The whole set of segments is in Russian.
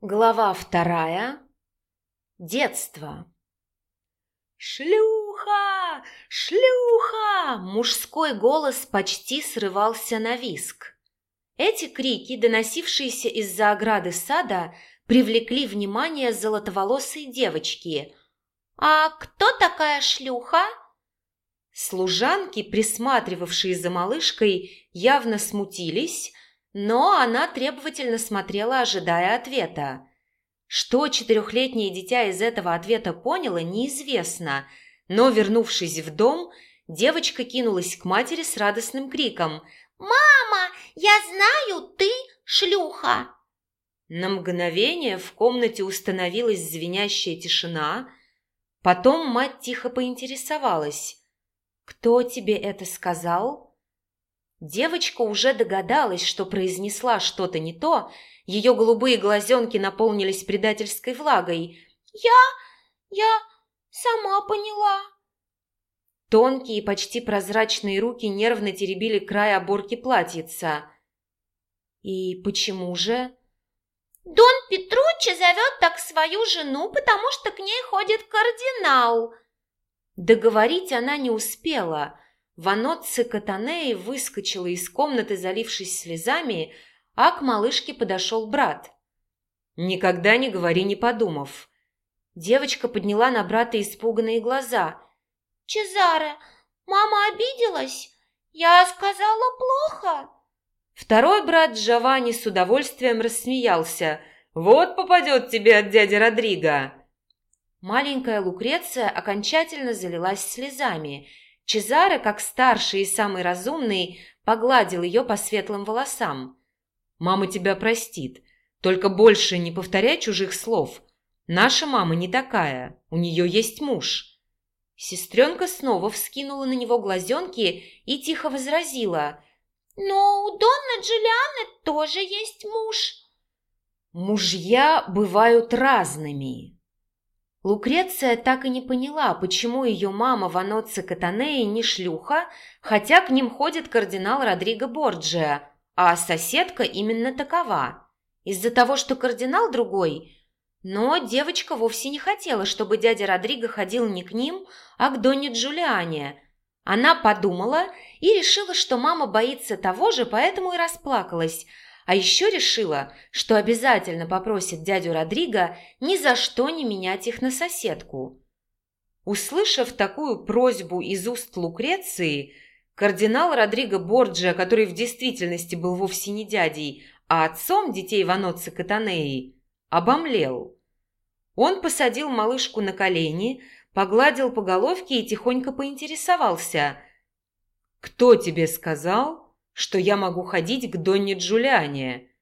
Глава вторая. Детство. «Шлюха! Шлюха!» Мужской голос почти срывался на виск. Эти крики, доносившиеся из-за ограды сада, привлекли внимание золотоволосой девочки. «А кто такая шлюха?» Служанки, присматривавшие за малышкой, явно смутились, но она требовательно смотрела, ожидая ответа. Что четырехлетнее дитя из этого ответа поняло, неизвестно, но, вернувшись в дом, девочка кинулась к матери с радостным криком «Мама, я знаю, ты шлюха!» На мгновение в комнате установилась звенящая тишина, потом мать тихо поинтересовалась «Кто тебе это сказал?» Девочка уже догадалась, что произнесла что-то не то, ее голубые глазенки наполнились предательской влагой. «Я... я сама поняла». Тонкие, почти прозрачные руки нервно теребили край оборки платьица. «И почему же?» «Дон Петруччи зовет так свою жену, потому что к ней ходит кардинал». Договорить она не успела – Ваноцци Катанеи выскочила из комнаты, залившись слезами, а к малышке подошел брат. «Никогда не говори, не подумав». Девочка подняла на брата испуганные глаза. «Чезаре, мама обиделась? Я сказала плохо?» Второй брат Джованни с удовольствием рассмеялся. «Вот попадет тебе от дяди Родриго!» Маленькая Лукреция окончательно залилась слезами – Чезаре, как старший и самый разумный, погладил ее по светлым волосам. «Мама тебя простит. Только больше не повторяй чужих слов. Наша мама не такая. У нее есть муж». Сестренка снова вскинула на него глазенки и тихо возразила. «Но у Донны Джулианы тоже есть муж». «Мужья бывают разными», Лукреция так и не поняла, почему ее мама Ваноцци Катанеи не шлюха, хотя к ним ходит кардинал Родриго Борджиа, а соседка именно такова. Из-за того, что кардинал другой. Но девочка вовсе не хотела, чтобы дядя Родриго ходил не к ним, а к Донне Джулиане. Она подумала и решила, что мама боится того же, поэтому и расплакалась – а еще решила, что обязательно попросит дядю Родриго ни за что не менять их на соседку. Услышав такую просьбу из уст Лукреции, кардинал Родриго Борджиа, который в действительности был вовсе не дядей, а отцом детей Ваноцци Катанеи, обомлел. Он посадил малышку на колени, погладил по головке и тихонько поинтересовался. «Кто тебе сказал, что я могу ходить к Донне Джулиане.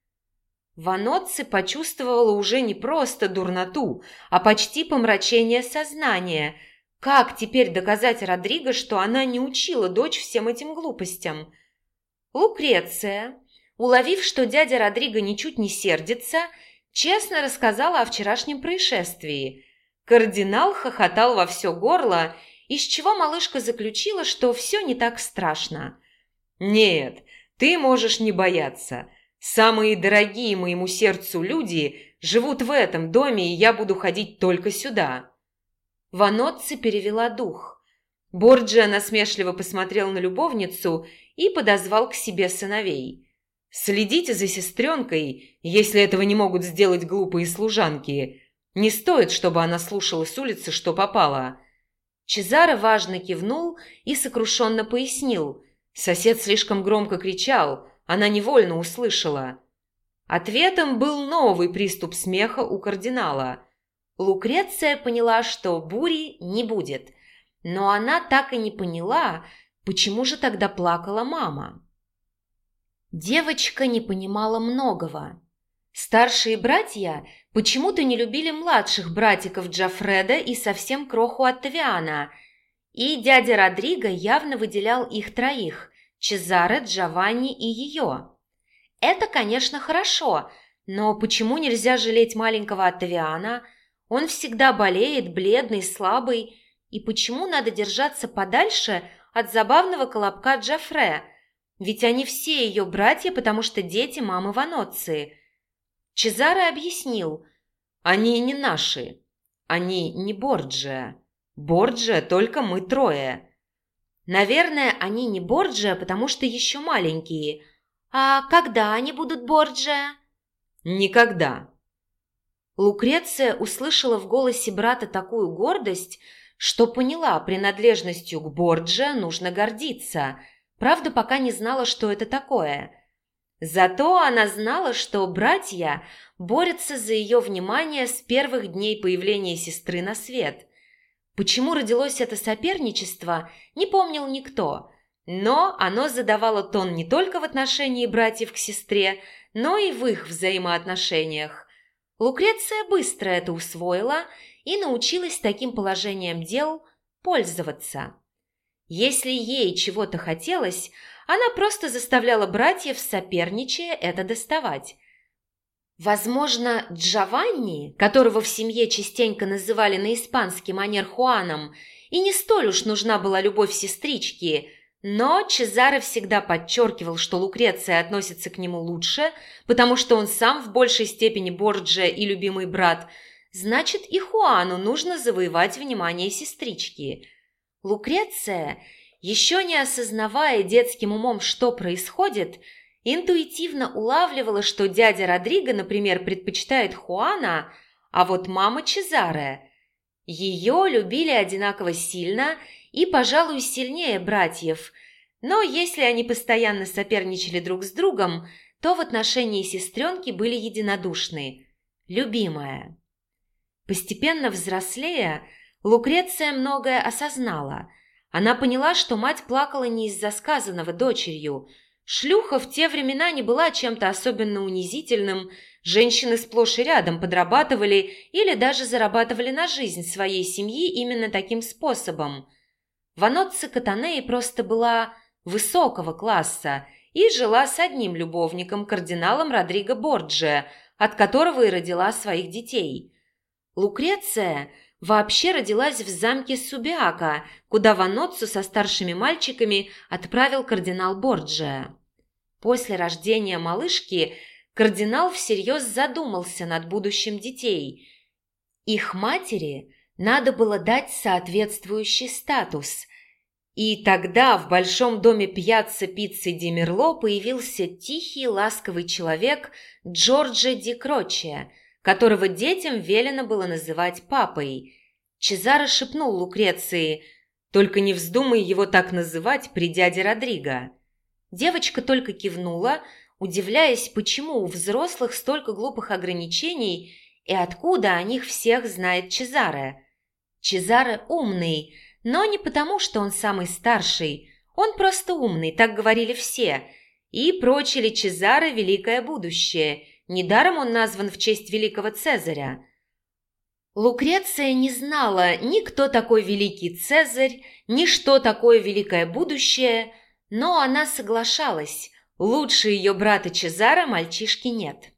Ваноцци почувствовала уже не просто дурноту, а почти помрачение сознания. Как теперь доказать Родриго, что она не учила дочь всем этим глупостям? Лукреция, уловив, что дядя Родриго ничуть не сердится, честно рассказала о вчерашнем происшествии. Кардинал хохотал во все горло, из чего малышка заключила, что все не так страшно. «Нет, ты можешь не бояться. Самые дорогие моему сердцу люди живут в этом доме, и я буду ходить только сюда». Ваноцци перевела дух. Борджиа насмешливо посмотрел на любовницу и подозвал к себе сыновей. «Следите за сестренкой, если этого не могут сделать глупые служанки. Не стоит, чтобы она слушала с улицы, что попало». Чезаро важно кивнул и сокрушенно пояснил – Сосед слишком громко кричал, она невольно услышала. Ответом был новый приступ смеха у кардинала. Лукреция поняла, что бури не будет, но она так и не поняла, почему же тогда плакала мама. Девочка не понимала многого. Старшие братья почему-то не любили младших братиков Джафреда и совсем кроху Оттавиана – и дядя Родриго явно выделял их троих – Чезаре, Джованни и ее. Это, конечно, хорошо, но почему нельзя жалеть маленького Оттавиана? Он всегда болеет, бледный, слабый. И почему надо держаться подальше от забавного колобка Джафре? Ведь они все ее братья, потому что дети мамы Ваноции. Чезаре объяснил, они не наши, они не Борджия. Борджия только мы трое. Наверное, они не Борджия, потому что еще маленькие. А когда они будут Борджия? Никогда. Лукреция услышала в голосе брата такую гордость, что поняла, принадлежностью к Борджиа нужно гордиться. Правда, пока не знала, что это такое. Зато она знала, что братья борются за ее внимание с первых дней появления сестры на свет. Почему родилось это соперничество, не помнил никто, но оно задавало тон не только в отношении братьев к сестре, но и в их взаимоотношениях. Лукреция быстро это усвоила и научилась таким положением дел пользоваться. Если ей чего-то хотелось, она просто заставляла братьев, соперничая, это доставать. Возможно, Джованни, которого в семье частенько называли на испанский манер Хуаном, и не столь уж нужна была любовь сестрички, но Чезаре всегда подчеркивал, что Лукреция относится к нему лучше, потому что он сам в большей степени Борджия и любимый брат. Значит, и Хуану нужно завоевать внимание сестрички. Лукреция, еще не осознавая детским умом, что происходит, интуитивно улавливала, что дядя Родриго, например, предпочитает Хуана, а вот мама Чезаре. Ее любили одинаково сильно – и, пожалуй, сильнее братьев. Но если они постоянно соперничали друг с другом, то в отношении сестренки были единодушны. Любимая. Постепенно взрослея, Лукреция многое осознала. Она поняла, что мать плакала не из-за сказанного дочерью. Шлюха в те времена не была чем-то особенно унизительным, женщины сплошь и рядом подрабатывали или даже зарабатывали на жизнь своей семьи именно таким способом. Ваноцци Катанеи просто была высокого класса и жила с одним любовником, кардиналом Родриго Борджиа, от которого и родила своих детей. Лукреция вообще родилась в замке Субиака, куда Ваноццу со старшими мальчиками отправил кардинал Борджиа. После рождения малышки кардинал всерьез задумался над будущим детей. Их матери надо было дать соответствующий статус. И тогда в большом доме пьяцца пиццы Ди Мерло появился тихий ласковый человек Джорджи Ди Кроче, которого детям велено было называть папой. Чезаро шепнул Лукреции «Только не вздумай его так называть при дяде Родриго». Девочка только кивнула, удивляясь, почему у взрослых столько глупых ограничений и откуда о них всех знает Чезаре. Чезаре умный, но не потому, что он самый старший. Он просто умный, так говорили все. И прочили Чезаре великое будущее. Недаром он назван в честь великого Цезаря. Лукреция не знала ни кто такой великий Цезарь, ни что такое великое будущее, но она соглашалась. Лучше ее брата Чезара мальчишки нет.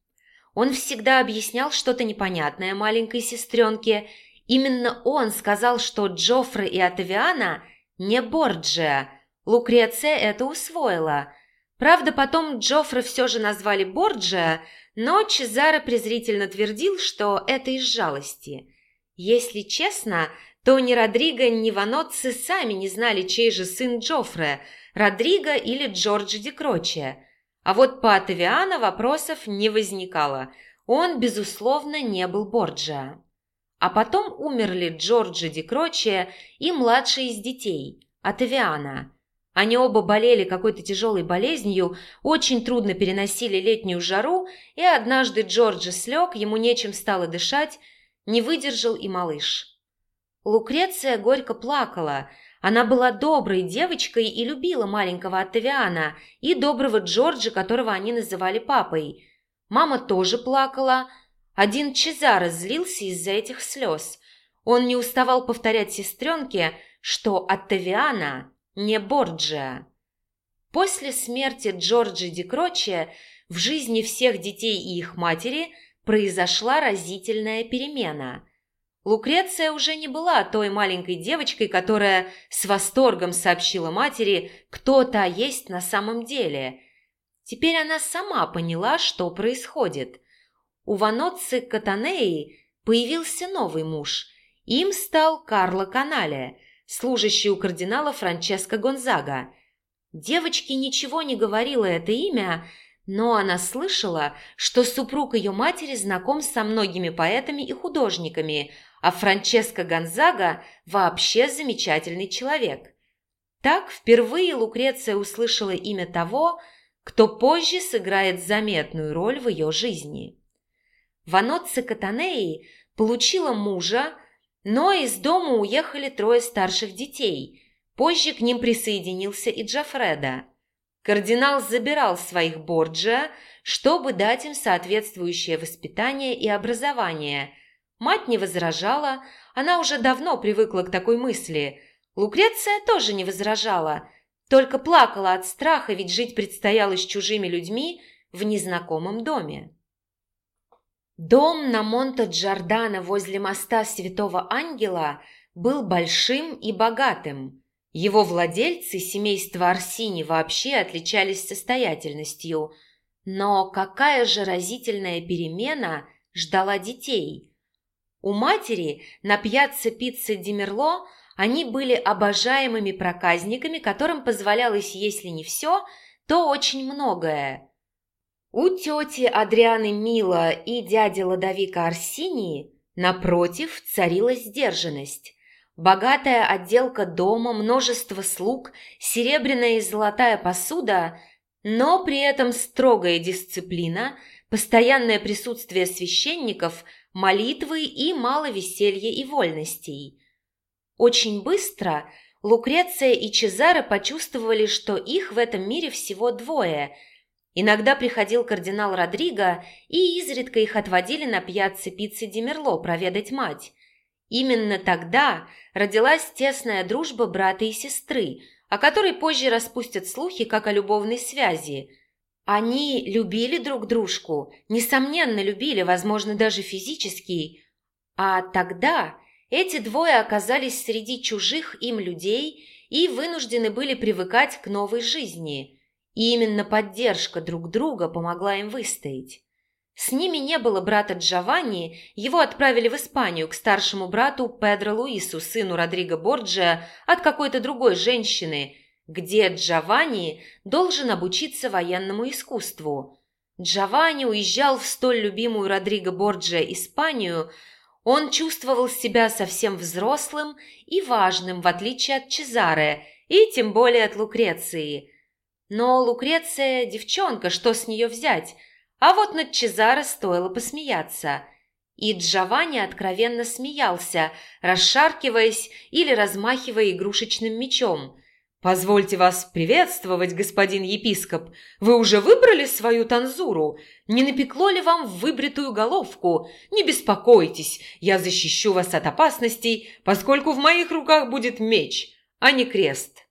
Он всегда объяснял что-то непонятное маленькой сестренке – Именно он сказал, что Джоффре и Атавиана не Борджиа. Лукреция это усвоила. Правда, потом Джоффре все же назвали Борджиа, но Чезаро презрительно твердил, что это из жалости. Если честно, то ни Родриго, ни Ваноцци сами не знали, чей же сын Джоффре, Родриго или Джорджи Ди Кроче. А вот по Атавиана вопросов не возникало. Он, безусловно, не был Борджиа. А потом умерли Джорджи Ди Кроче и младший из детей, Атавиана. Они оба болели какой-то тяжелой болезнью, очень трудно переносили летнюю жару, и однажды Джорджи слег, ему нечем стало дышать, не выдержал и малыш. Лукреция горько плакала. Она была доброй девочкой и любила маленького Оттавиана и доброго Джорджа, которого они называли папой. Мама тоже плакала, один Чезаро злился из-за этих слез. Он не уставал повторять сестренке, что Оттавиана не Борджиа. После смерти Джорджи Ди Кроче в жизни всех детей и их матери произошла разительная перемена. Лукреция уже не была той маленькой девочкой, которая с восторгом сообщила матери, кто та есть на самом деле. Теперь она сама поняла, что происходит – у Ваноцци Катанеи появился новый муж. Им стал Карло Канале, служащий у кардинала Франческо Гонзага. Девочке ничего не говорило это имя, но она слышала, что супруг ее матери знаком со многими поэтами и художниками, а Франческо Гонзага вообще замечательный человек. Так впервые Лукреция услышала имя того, кто позже сыграет заметную роль в ее жизни. Ваноцци Катанеи получила мужа, но из дома уехали трое старших детей. Позже к ним присоединился и Джафреда. Кардинал забирал своих Борджиа, чтобы дать им соответствующее воспитание и образование. Мать не возражала, она уже давно привыкла к такой мысли – Лукреция тоже не возражала, только плакала от страха, ведь жить предстояло с чужими людьми в незнакомом доме. Дом на Монте-Джордано возле моста Святого Ангела был большим и богатым. Его владельцы, семейство Арсини, вообще отличались состоятельностью. Но какая же разительная перемена ждала детей? У матери на пьяце Пицце Демерло они были обожаемыми проказниками, которым позволялось, если не все, то очень многое. У тети Адрианы Мила и дяди Ладовика Арсинии, напротив, царила сдержанность. Богатая отделка дома, множество слуг, серебряная и золотая посуда, но при этом строгая дисциплина, постоянное присутствие священников, молитвы и мало веселья и вольностей – очень быстро Лукреция и Чезаре почувствовали, что их в этом мире всего двое. Иногда приходил кардинал Родриго, и изредка их отводили на пьяце Пиццы Демерло проведать мать. Именно тогда родилась тесная дружба брата и сестры, о которой позже распустят слухи, как о любовной связи. Они любили друг дружку, несомненно любили, возможно, даже физически, а тогда эти двое оказались среди чужих им людей и вынуждены были привыкать к новой жизни. И именно поддержка друг друга помогла им выстоять. С ними не было брата Джованни, его отправили в Испанию к старшему брату Педро Луису, сыну Родриго Борджиа, от какой-то другой женщины, где Джованни должен обучиться военному искусству. Джованни уезжал в столь любимую Родриго Борджиа Испанию – он чувствовал себя совсем взрослым и важным, в отличие от Чезаре, и тем более от Лукреции. Но Лукреция – девчонка, что с нее взять? А вот над Чезаре стоило посмеяться. И Джованни откровенно смеялся, расшаркиваясь или размахивая игрушечным мечом – «Позвольте вас приветствовать, господин епископ. Вы уже выбрали свою танзуру? Не напекло ли вам выбритую головку? Не беспокойтесь, я защищу вас от опасностей, поскольку в моих руках будет меч, а не крест».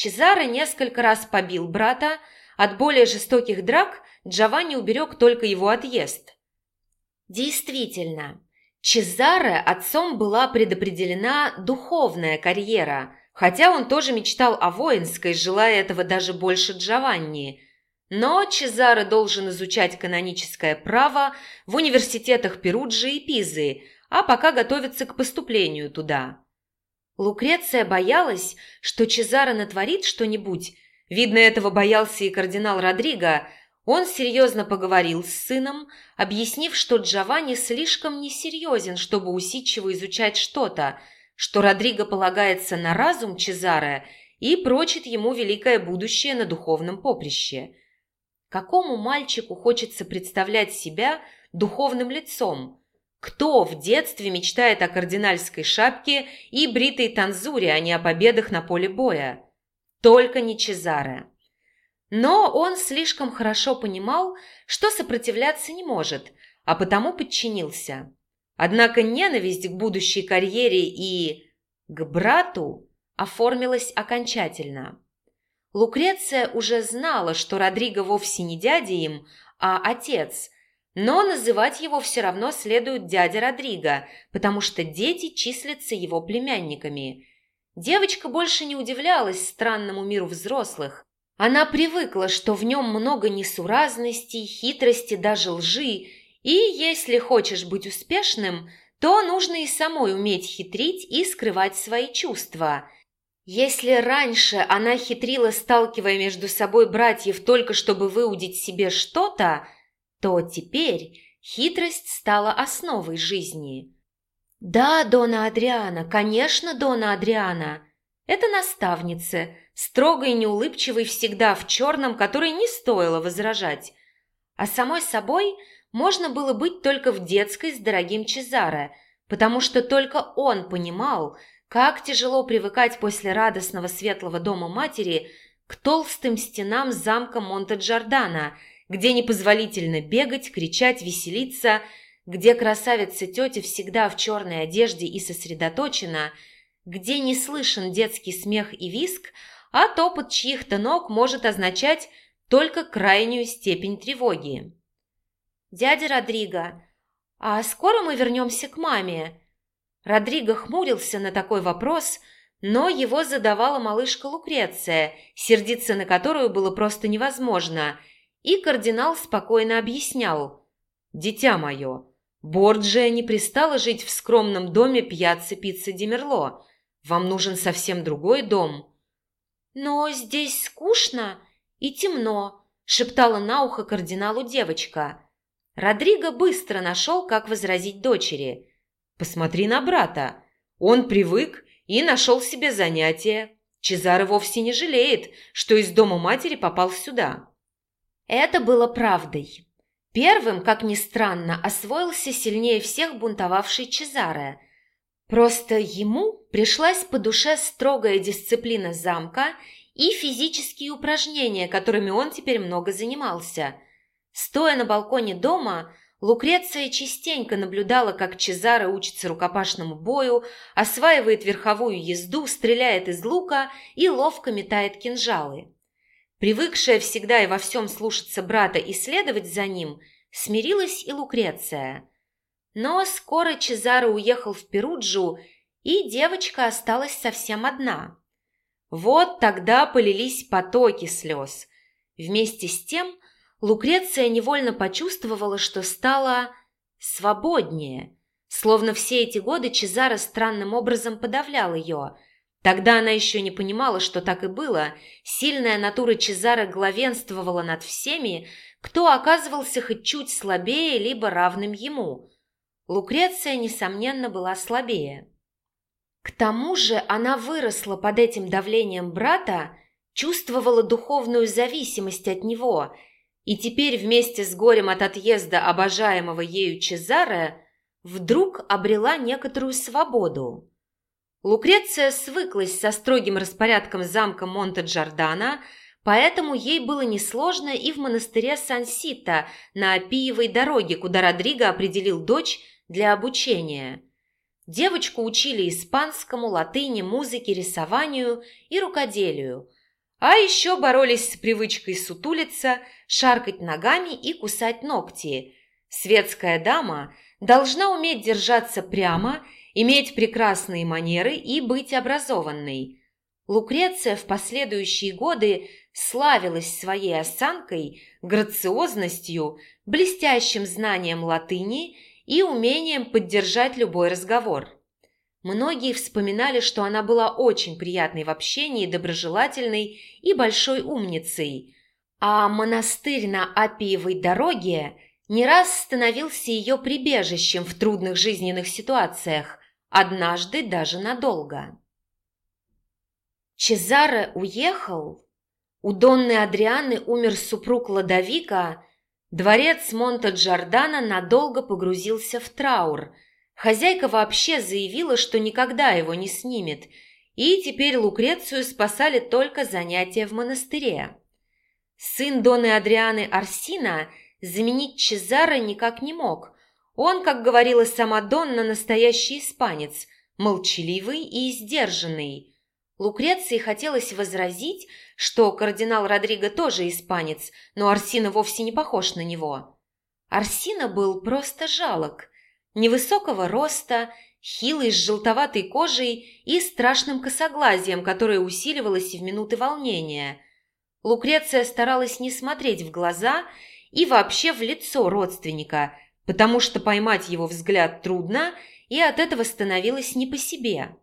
Чезаро несколько раз побил брата. От более жестоких драк Джованни уберег только его отъезд. Действительно, Чезаре отцом была предопределена духовная карьера – хотя он тоже мечтал о воинской, желая этого даже больше Джованни. Но Чезаро должен изучать каноническое право в университетах Перуджи и Пизы, а пока готовится к поступлению туда. Лукреция боялась, что Чезаро натворит что-нибудь. Видно, этого боялся и кардинал Родриго. Он серьезно поговорил с сыном, объяснив, что Джованни слишком несерьезен, чтобы усидчиво изучать что-то – что Родриго полагается на разум Чезаре и прочит ему великое будущее на духовном поприще. Какому мальчику хочется представлять себя духовным лицом? Кто в детстве мечтает о кардинальской шапке и бритой танзуре, а не о победах на поле боя? Только не Чезаре. Но он слишком хорошо понимал, что сопротивляться не может, а потому подчинился. Однако ненависть к будущей карьере и к брату оформилась окончательно. Лукреция уже знала, что Родриго вовсе не дядя им, а отец, но называть его все равно следует дядя Родриго, потому что дети числятся его племянниками. Девочка больше не удивлялась странному миру взрослых. Она привыкла, что в нем много несуразностей, хитрости, даже лжи, И если хочешь быть успешным, то нужно и самой уметь хитрить и скрывать свои чувства. Если раньше она хитрила, сталкивая между собой братьев только чтобы выудить себе что-то, то теперь хитрость стала основой жизни. Да, Дона Адриана, конечно, Дона Адриана. Это наставница, строгой и неулыбчивой всегда в черном, которой не стоило возражать. А самой собой можно было быть только в детской с дорогим Чезаре, потому что только он понимал, как тяжело привыкать после радостного светлого дома матери к толстым стенам замка Монте-Джордано, где непозволительно бегать, кричать, веселиться, где красавица-тетя всегда в черной одежде и сосредоточена, где не слышен детский смех и виск, а топот чьих-то ног может означать только крайнюю степень тревоги. «Дядя Родриго, а скоро мы вернемся к маме?» Родриго хмурился на такой вопрос, но его задавала малышка Лукреция, сердиться на которую было просто невозможно, и кардинал спокойно объяснял. «Дитя мое, Борджия не пристала жить в скромном доме пьяцы Пицца Демерло. Вам нужен совсем другой дом». «Но здесь скучно и темно», – шептала на ухо кардиналу девочка. Родриго быстро нашел, как возразить дочери. «Посмотри на брата. Он привык и нашел себе занятие. Чезаро вовсе не жалеет, что из дома матери попал сюда». Это было правдой. Первым, как ни странно, освоился сильнее всех бунтовавший Чезаре. Просто ему пришлась по душе строгая дисциплина замка и физические упражнения, которыми он теперь много занимался – Стоя на балконе дома, Лукреция частенько наблюдала, как Чезаро учится рукопашному бою, осваивает верховую езду, стреляет из лука и ловко метает кинжалы. Привыкшая всегда и во всем слушаться брата и следовать за ним, смирилась и Лукреция. Но скоро Чезаро уехал в Перуджу, и девочка осталась совсем одна. Вот тогда полились потоки слез. Вместе с тем Лукреция невольно почувствовала, что стала свободнее, словно все эти годы Чезаро странным образом подавлял ее. Тогда она еще не понимала, что так и было. Сильная натура Чезаро главенствовала над всеми, кто оказывался хоть чуть слабее, либо равным ему. Лукреция, несомненно, была слабее. К тому же она выросла под этим давлением брата, чувствовала духовную зависимость от него – и теперь вместе с горем от отъезда обожаемого ею Чезаре вдруг обрела некоторую свободу. Лукреция свыклась со строгим распорядком замка Монте-Джордано, поэтому ей было несложно и в монастыре Сан-Сита на Апиевой дороге, куда Родриго определил дочь для обучения. Девочку учили испанскому, латыни, музыке, рисованию и рукоделию – а еще боролись с привычкой сутулиться, шаркать ногами и кусать ногти. Светская дама должна уметь держаться прямо, иметь прекрасные манеры и быть образованной. Лукреция в последующие годы славилась своей осанкой, грациозностью, блестящим знанием латыни и умением поддержать любой разговор. Многие вспоминали, что она была очень приятной в общении, доброжелательной и большой умницей. А монастырь на Апиевой дороге не раз становился ее прибежищем в трудных жизненных ситуациях, однажды даже надолго. Чезаре уехал, у Донны Адрианы умер супруг Ладовика, дворец Монте-Джордано надолго погрузился в траур – Хозяйка вообще заявила, что никогда его не снимет, и теперь Лукрецию спасали только занятия в монастыре. Сын Доны Адрианы Арсина заменить Чезаро никак не мог. Он, как говорила сама Донна, настоящий испанец, молчаливый и сдержанный. Лукреции хотелось возразить, что кардинал Родриго тоже испанец, но Арсина вовсе не похож на него. Арсина был просто жалок, невысокого роста, хилый с желтоватой кожей и страшным косоглазием, которое усиливалось в минуты волнения. Лукреция старалась не смотреть в глаза и вообще в лицо родственника, потому что поймать его взгляд трудно, и от этого становилось не по себе.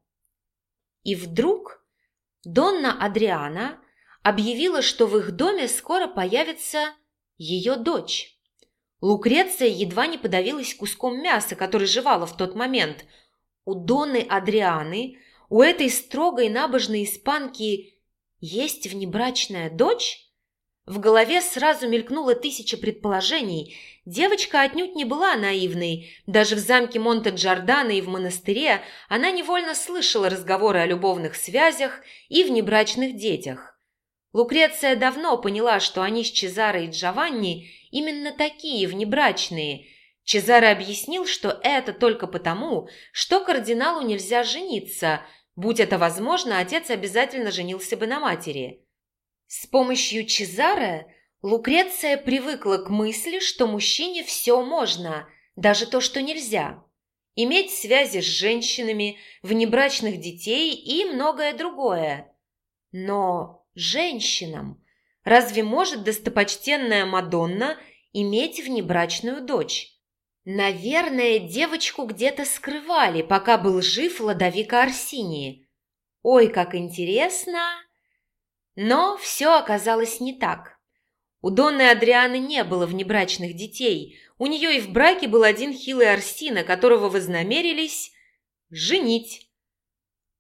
И вдруг Донна Адриана объявила, что в их доме скоро появится ее дочь. Лукреция едва не подавилась куском мяса, который жевала в тот момент. У Донны Адрианы, у этой строгой набожной испанки, есть внебрачная дочь? В голове сразу мелькнуло тысяча предположений. Девочка отнюдь не была наивной. Даже в замке Монте-Джордано и в монастыре она невольно слышала разговоры о любовных связях и внебрачных детях. Лукреция давно поняла, что они с Чезаро и Джованни именно такие, внебрачные. Чезаро объяснил, что это только потому, что кардиналу нельзя жениться. Будь это возможно, отец обязательно женился бы на матери. С помощью Чезаре Лукреция привыкла к мысли, что мужчине все можно, даже то, что нельзя. Иметь связи с женщинами, внебрачных детей и многое другое. Но женщинам разве может достопочтенная Мадонна иметь внебрачную дочь? Наверное, девочку где-то скрывали, пока был жив Ладовика Арсинии. Ой, как интересно! Но все оказалось не так. У Донны Адрианы не было внебрачных детей. У нее и в браке был один хилый Арсина, которого вознамерились женить.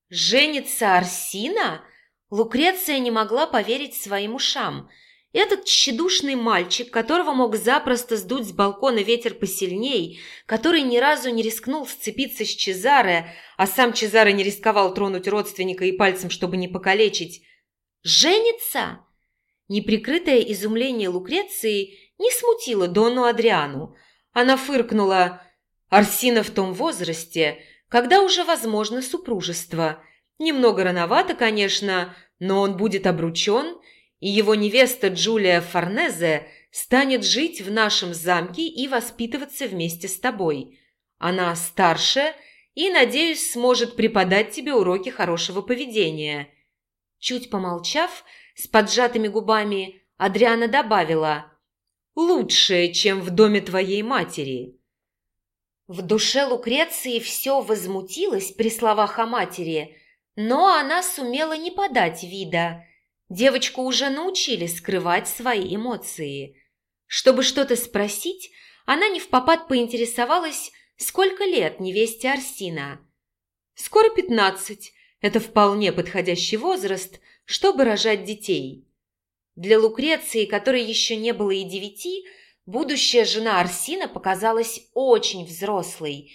Женится Арсина? Лукреция не могла поверить своим ушам. Этот тщедушный мальчик, которого мог запросто сдуть с балкона ветер посильней, который ни разу не рискнул сцепиться с Чезаре, а сам Чезаре не рисковал тронуть родственника и пальцем, чтобы не покалечить, «Женится?» Неприкрытое изумление Лукреции не смутило Дону Адриану. Она фыркнула. «Арсина в том возрасте, когда уже возможно супружество. Немного рановато, конечно, но он будет обручен, и его невеста Джулия Форнезе станет жить в нашем замке и воспитываться вместе с тобой. Она старше и, надеюсь, сможет преподать тебе уроки хорошего поведения». Чуть помолчав, с поджатыми губами, Адриана добавила «Лучшее, чем в доме твоей матери». В душе Лукреции все возмутилось при словах о матери, но она сумела не подать вида. Девочку уже научили скрывать свои эмоции. Чтобы что-то спросить, она не в попад поинтересовалась, сколько лет невесте Арсина. «Скоро пятнадцать», это вполне подходящий возраст, чтобы рожать детей. Для Лукреции, которой еще не было и девяти, будущая жена Арсина показалась очень взрослой.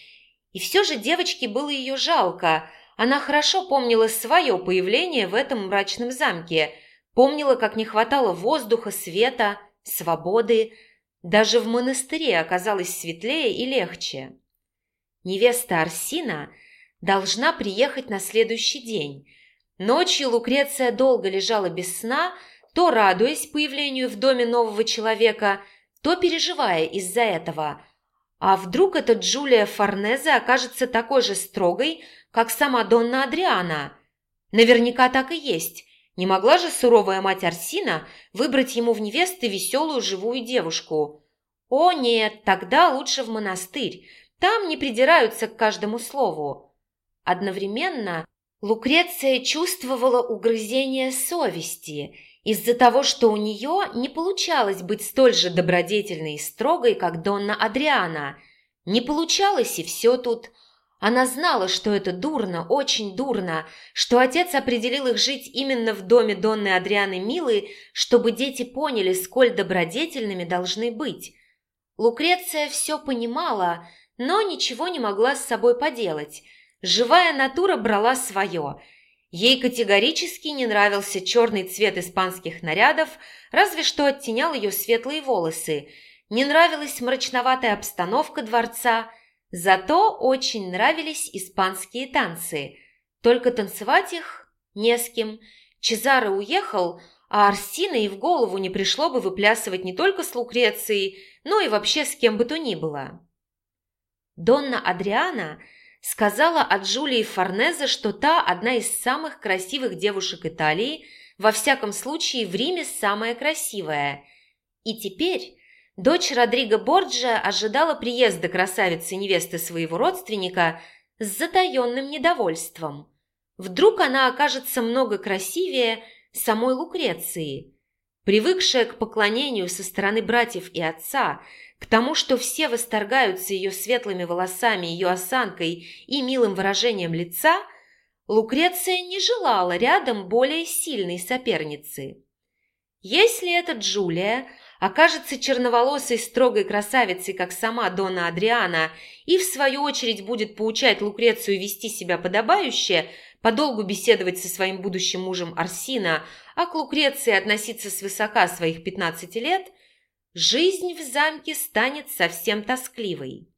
И все же девочке было ее жалко. Она хорошо помнила свое появление в этом мрачном замке, помнила, как не хватало воздуха, света, свободы. Даже в монастыре оказалось светлее и легче. Невеста Арсина – должна приехать на следующий день. Ночью Лукреция долго лежала без сна, то радуясь появлению в доме нового человека, то переживая из-за этого. А вдруг эта Джулия Форнезе окажется такой же строгой, как сама Донна Адриана? Наверняка так и есть. Не могла же суровая мать Арсина выбрать ему в невесты веселую живую девушку? О нет, тогда лучше в монастырь. Там не придираются к каждому слову. Одновременно Лукреция чувствовала угрызение совести из-за того, что у нее не получалось быть столь же добродетельной и строгой, как Донна Адриана. Не получалось, и все тут. Она знала, что это дурно, очень дурно, что отец определил их жить именно в доме Донны Адрианы Милы, чтобы дети поняли, сколь добродетельными должны быть. Лукреция все понимала, но ничего не могла с собой поделать – Живая натура брала свое. Ей категорически не нравился черный цвет испанских нарядов, разве что оттенял ее светлые волосы. Не нравилась мрачноватая обстановка дворца, зато очень нравились испанские танцы. Только танцевать их не с кем. Чезаро уехал, а Арсина и в голову не пришло бы выплясывать не только с Лукрецией, но и вообще с кем бы то ни было. Донна Адриана – сказала о Джулии Форнезе, что та одна из самых красивых девушек Италии, во всяком случае в Риме самая красивая. И теперь дочь Родриго Борджа ожидала приезда красавицы-невесты своего родственника с затаенным недовольством. Вдруг она окажется много красивее самой Лукреции. Привыкшая к поклонению со стороны братьев и отца, к тому, что все восторгаются ее светлыми волосами, ее осанкой и милым выражением лица, Лукреция не желала рядом более сильной соперницы. Если эта Джулия окажется черноволосой строгой красавицей, как сама Дона Адриана, и в свою очередь будет поучать Лукрецию вести себя подобающе, подолгу беседовать со своим будущим мужем Арсина, а к Лукреции относиться свысока своих 15 лет, жизнь в замке станет совсем тоскливой.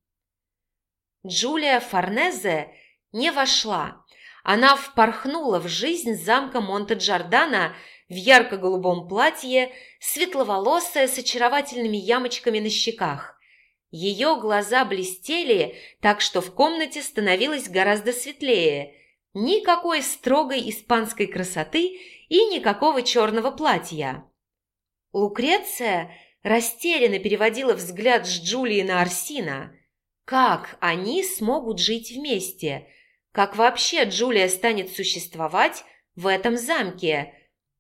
Джулия Форнезе не вошла. Она впорхнула в жизнь замка Монте-Джордано в ярко-голубом платье, светловолосая с очаровательными ямочками на щеках. Ее глаза блестели, так что в комнате становилось гораздо светлее. Никакой строгой испанской красоты и никакого черного платья. Лукреция растерянно переводила взгляд с Джулии на Арсина. Как они смогут жить вместе? Как вообще Джулия станет существовать в этом замке?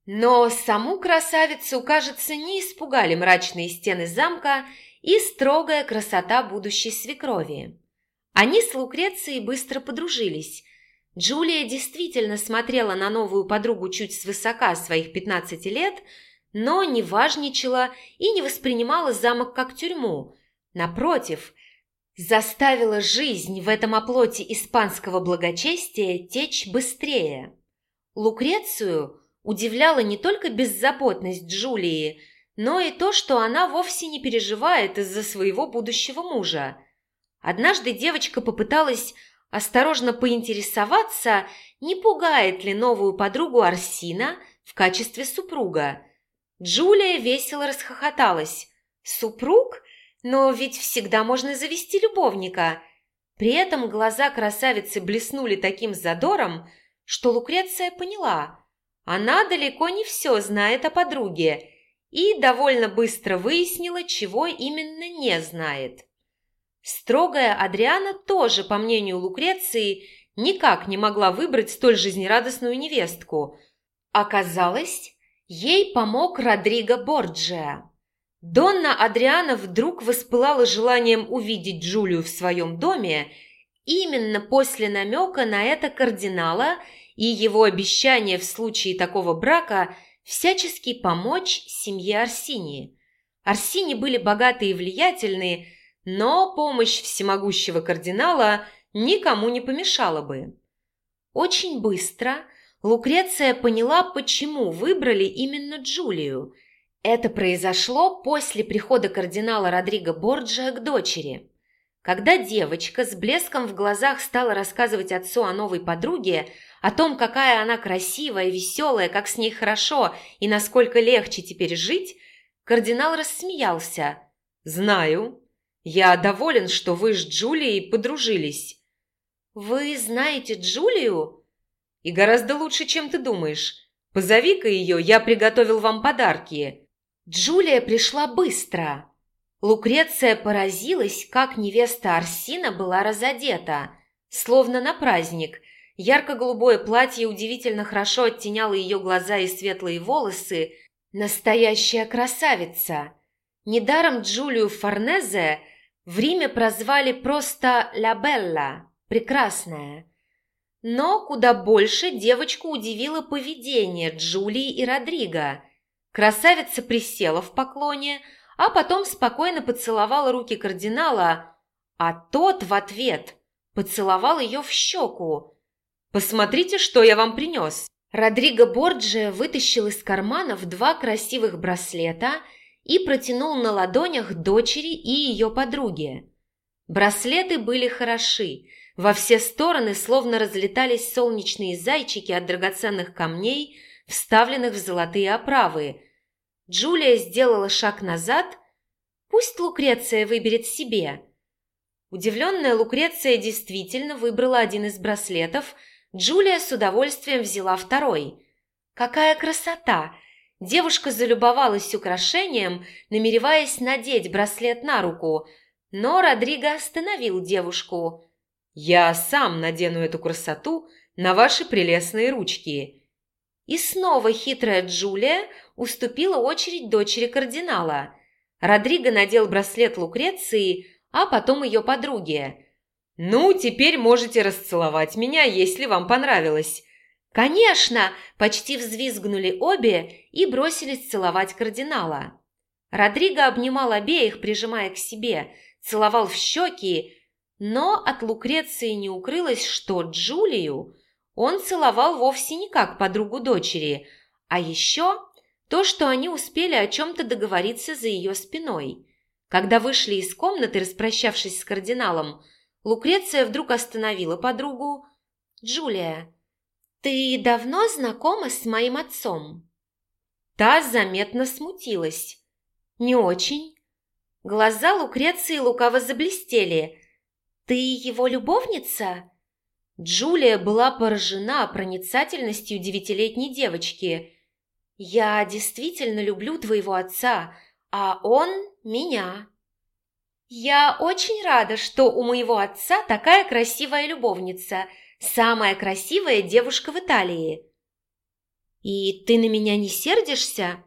Но саму красавицу, кажется, не испугали мрачные стены замка и строгая красота будущей свекрови. Они с Лукрецией быстро подружились. Джулия действительно смотрела на новую подругу чуть свысока своих 15 лет – но не важничала и не воспринимала замок как тюрьму. Напротив, заставила жизнь в этом оплоте испанского благочестия течь быстрее. Лукрецию удивляла не только беззаботность Джулии, но и то, что она вовсе не переживает из-за своего будущего мужа. Однажды девочка попыталась осторожно поинтересоваться, не пугает ли новую подругу Арсина в качестве супруга – Джулия весело расхохоталась. «Супруг? Но ведь всегда можно завести любовника». При этом глаза красавицы блеснули таким задором, что Лукреция поняла. Она далеко не все знает о подруге и довольно быстро выяснила, чего именно не знает. Строгая Адриана тоже, по мнению Лукреции, никак не могла выбрать столь жизнерадостную невестку. Оказалось, Ей помог Родриго Борджиа. Донна Адриана вдруг воспылала желанием увидеть Джулию в своем доме именно после намека на это кардинала и его обещание в случае такого брака всячески помочь семье Арсини. Арсини были богатые и влиятельные, но помощь всемогущего кардинала никому не помешала бы. Очень быстро Лукреция поняла, почему выбрали именно Джулию. Это произошло после прихода кардинала Родриго Борджа к дочери. Когда девочка с блеском в глазах стала рассказывать отцу о новой подруге, о том, какая она красивая, веселая, как с ней хорошо и насколько легче теперь жить, кардинал рассмеялся. «Знаю. Я доволен, что вы с Джулией подружились». «Вы знаете Джулию?» И гораздо лучше, чем ты думаешь. Позови-ка ее, я приготовил вам подарки». Джулия пришла быстро. Лукреция поразилась, как невеста Арсина была разодета, словно на праздник. Ярко-голубое платье удивительно хорошо оттеняло ее глаза и светлые волосы. Настоящая красавица. Недаром Джулию Форнезе в Риме прозвали просто «Ла Белла» – «прекрасная». Но куда больше девочку удивило поведение Джулии и Родриго. Красавица присела в поклоне, а потом спокойно поцеловала руки кардинала, а тот в ответ поцеловал ее в щеку. «Посмотрите, что я вам принес!» Родриго Борджи вытащил из карманов два красивых браслета и протянул на ладонях дочери и ее подруге. Браслеты были хороши – во все стороны словно разлетались солнечные зайчики от драгоценных камней, вставленных в золотые оправы. Джулия сделала шаг назад. Пусть Лукреция выберет себе. Удивленная Лукреция действительно выбрала один из браслетов. Джулия с удовольствием взяла второй. Какая красота! Девушка залюбовалась украшением, намереваясь надеть браслет на руку, но Родриго остановил девушку. «Я сам надену эту красоту на ваши прелестные ручки». И снова хитрая Джулия уступила очередь дочери кардинала. Родриго надел браслет Лукреции, а потом ее подруге. «Ну, теперь можете расцеловать меня, если вам понравилось». «Конечно!» – почти взвизгнули обе и бросились целовать кардинала. Родриго обнимал обеих, прижимая к себе, целовал в щеки, но от Лукреции не укрылось, что Джулию он целовал вовсе не как подругу дочери, а еще то, что они успели о чем-то договориться за ее спиной. Когда вышли из комнаты, распрощавшись с кардиналом, Лукреция вдруг остановила подругу. «Джулия, ты давно знакома с моим отцом?» Та заметно смутилась. «Не очень». Глаза Лукреции лукаво заблестели. «Ты его любовница?» Джулия была поражена проницательностью девятилетней девочки. «Я действительно люблю твоего отца, а он меня». «Я очень рада, что у моего отца такая красивая любовница, самая красивая девушка в Италии». «И ты на меня не сердишься?»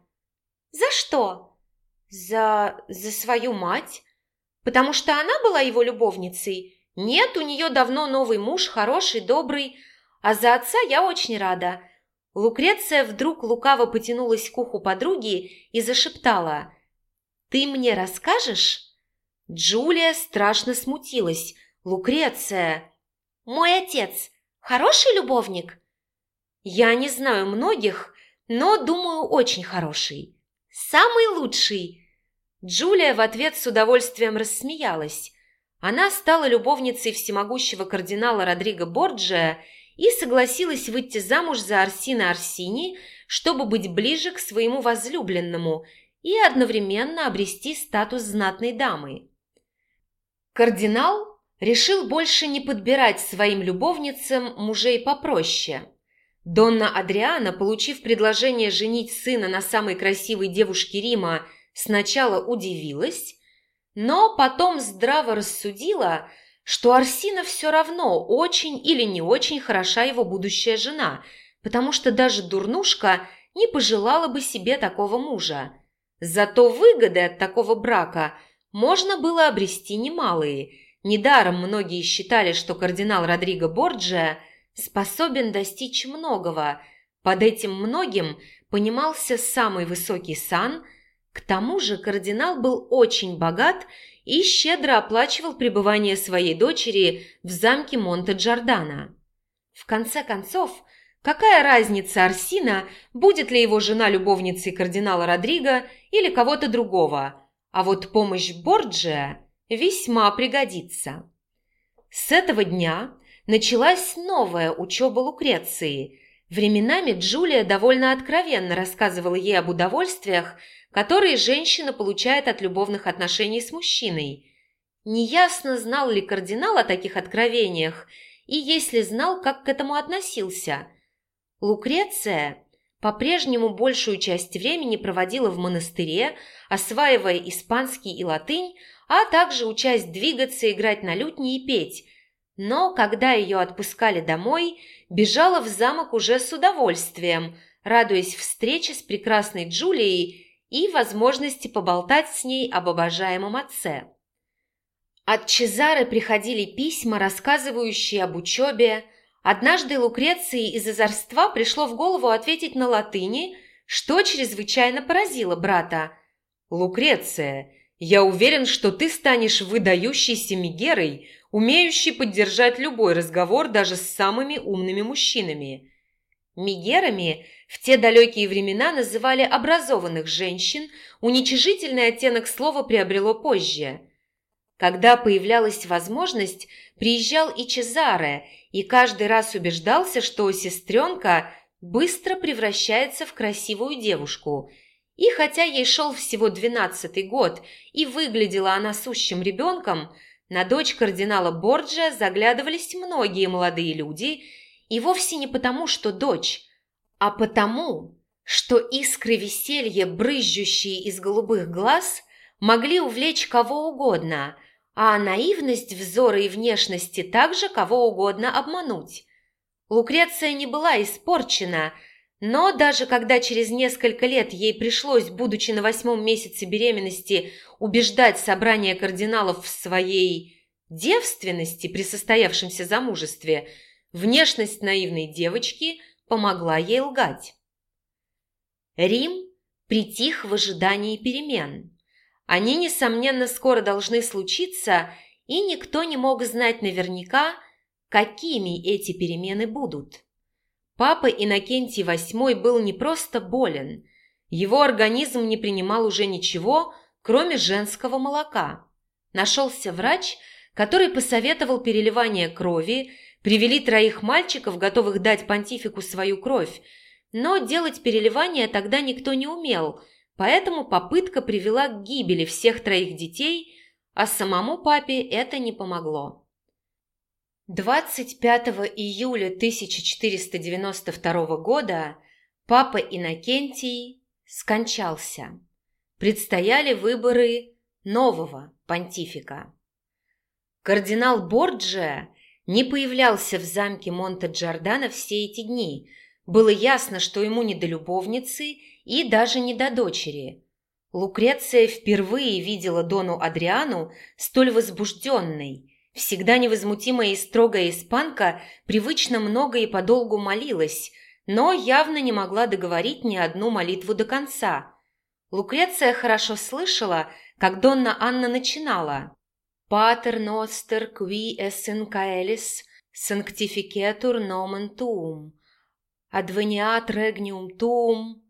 «За что?» «За... за свою мать. Потому что она была его любовницей». Нет, у нее давно новый муж, хороший, добрый, а за отца я очень рада. Лукреция вдруг лукаво потянулась к уху подруги и зашептала. «Ты мне расскажешь?» Джулия страшно смутилась. «Лукреция!» «Мой отец хороший любовник?» «Я не знаю многих, но, думаю, очень хороший. Самый лучший!» Джулия в ответ с удовольствием рассмеялась. Она стала любовницей всемогущего кардинала Родриго Борджия и согласилась выйти замуж за Арсина Арсини, чтобы быть ближе к своему возлюбленному и одновременно обрести статус знатной дамы. Кардинал решил больше не подбирать своим любовницам мужей попроще. Донна Адриана, получив предложение женить сына на самой красивой девушке Рима, сначала удивилась, но потом здраво рассудила, что Арсина все равно очень или не очень хороша его будущая жена, потому что даже дурнушка не пожелала бы себе такого мужа. Зато выгоды от такого брака можно было обрести немалые. Недаром многие считали, что кардинал Родриго Борджиа способен достичь многого. Под этим многим понимался самый высокий сан – к тому же кардинал был очень богат и щедро оплачивал пребывание своей дочери в замке Монте-Джордано. В конце концов, какая разница Арсина, будет ли его жена любовницей кардинала Родриго или кого-то другого, а вот помощь Борджиа весьма пригодится. С этого дня началась новая учеба Лукреции. Временами Джулия довольно откровенно рассказывала ей об удовольствиях, которые женщина получает от любовных отношений с мужчиной. Неясно, знал ли кардинал о таких откровениях, и если знал, как к этому относился. Лукреция по-прежнему большую часть времени проводила в монастыре, осваивая испанский и латынь, а также учась двигаться, играть на лютне и петь. Но когда ее отпускали домой, бежала в замок уже с удовольствием, радуясь встрече с прекрасной Джулией и возможности поболтать с ней об обожаемом отце. От Чезары приходили письма, рассказывающие об учебе. Однажды Лукреции из озорства пришло в голову ответить на латыни, что чрезвычайно поразило брата. «Лукреция, я уверен, что ты станешь выдающейся Мегерой, умеющей поддержать любой разговор даже с самыми умными мужчинами». Мегерами в те далекие времена называли образованных женщин, уничижительный оттенок слова приобрело позже. Когда появлялась возможность, приезжал и Чезаре, и каждый раз убеждался, что сестренка быстро превращается в красивую девушку. И хотя ей шел всего двенадцатый год, и выглядела она сущим ребенком, на дочь кардинала Борджа заглядывались многие молодые люди, и вовсе не потому, что дочь, а потому, что искры веселья, брызжущие из голубых глаз, могли увлечь кого угодно, а наивность взора и внешности также кого угодно обмануть. Лукреция не была испорчена, но даже когда через несколько лет ей пришлось, будучи на восьмом месяце беременности, убеждать собрание кардиналов в своей девственности при состоявшемся замужестве, внешность наивной девочки помогла ей лгать. Рим притих в ожидании перемен. Они, несомненно, скоро должны случиться, и никто не мог знать наверняка, какими эти перемены будут. Папа Иннокентий VIII был не просто болен, его организм не принимал уже ничего, кроме женского молока. Нашелся врач, который посоветовал переливание крови, привели троих мальчиков, готовых дать понтифику свою кровь, но делать переливание тогда никто не умел, поэтому попытка привела к гибели всех троих детей, а самому папе это не помогло. 25 июля 1492 года папа Иннокентий скончался. Предстояли выборы нового понтифика. Кардинал Борджиа не появлялся в замке Монте-Джордано все эти дни. Было ясно, что ему не до любовницы и даже не до дочери. Лукреция впервые видела Дону Адриану столь возбужденной – Всегда невозмутимая и строгая испанка привычно много и подолгу молилась, но явно не могла договорить ни одну молитву до конца. Лукреция хорошо слышала, как Донна Анна начинала «Патер ностер qui es in caelis sanctificetur nomen tuum, adveniat regnum tuum».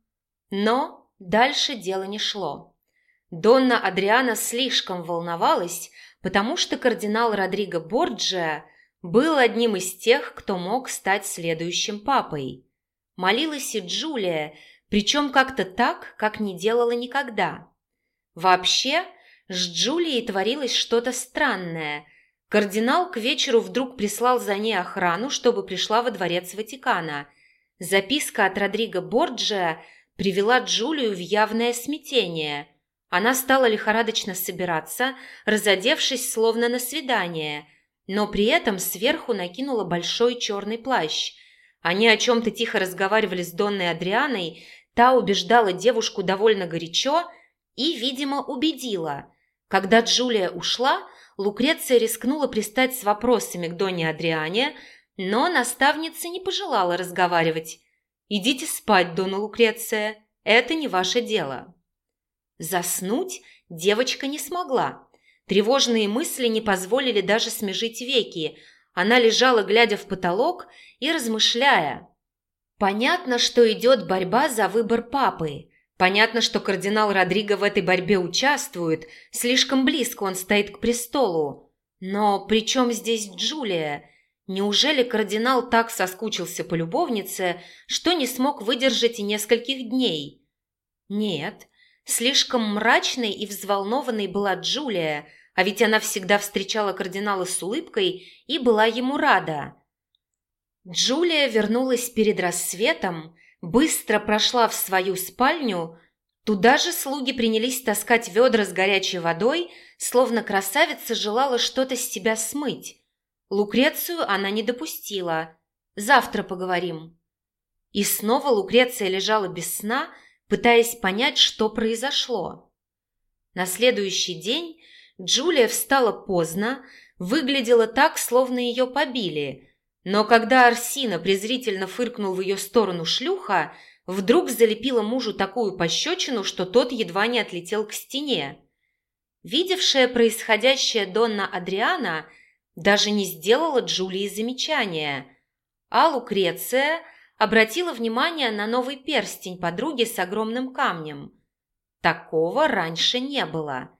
Но дальше дело не шло. Донна Адриана слишком волновалась, потому что кардинал Родриго Борджиа был одним из тех, кто мог стать следующим папой. Молилась и Джулия, причем как-то так, как не делала никогда. Вообще, с Джулией творилось что-то странное. Кардинал к вечеру вдруг прислал за ней охрану, чтобы пришла во дворец Ватикана. Записка от Родриго Борджиа привела Джулию в явное смятение – она стала лихорадочно собираться, разодевшись словно на свидание, но при этом сверху накинула большой черный плащ. Они о чем-то тихо разговаривали с Донной Адрианой, та убеждала девушку довольно горячо и, видимо, убедила. Когда Джулия ушла, Лукреция рискнула пристать с вопросами к Донне Адриане, но наставница не пожелала разговаривать. «Идите спать, Дона Лукреция, это не ваше дело». Заснуть девочка не смогла. Тревожные мысли не позволили даже смежить веки. Она лежала, глядя в потолок и размышляя. Понятно, что идет борьба за выбор папы. Понятно, что кардинал Родриго в этой борьбе участвует. Слишком близко он стоит к престолу. Но при чем здесь Джулия? Неужели кардинал так соскучился по любовнице, что не смог выдержать и нескольких дней? Нет, Слишком мрачной и взволнованной была Джулия, а ведь она всегда встречала кардинала с улыбкой и была ему рада. Джулия вернулась перед рассветом, быстро прошла в свою спальню, туда же слуги принялись таскать ведра с горячей водой, словно красавица желала что-то с себя смыть. Лукрецию она не допустила. «Завтра поговорим». И снова Лукреция лежала без сна, пытаясь понять, что произошло. На следующий день Джулия встала поздно, выглядела так, словно ее побили, но когда Арсина презрительно фыркнул в ее сторону шлюха, вдруг залепила мужу такую пощечину, что тот едва не отлетел к стене. Видевшая происходящее Донна Адриана даже не сделала Джулии замечания, а Лукреция – обратила внимание на новый перстень подруги с огромным камнем. Такого раньше не было.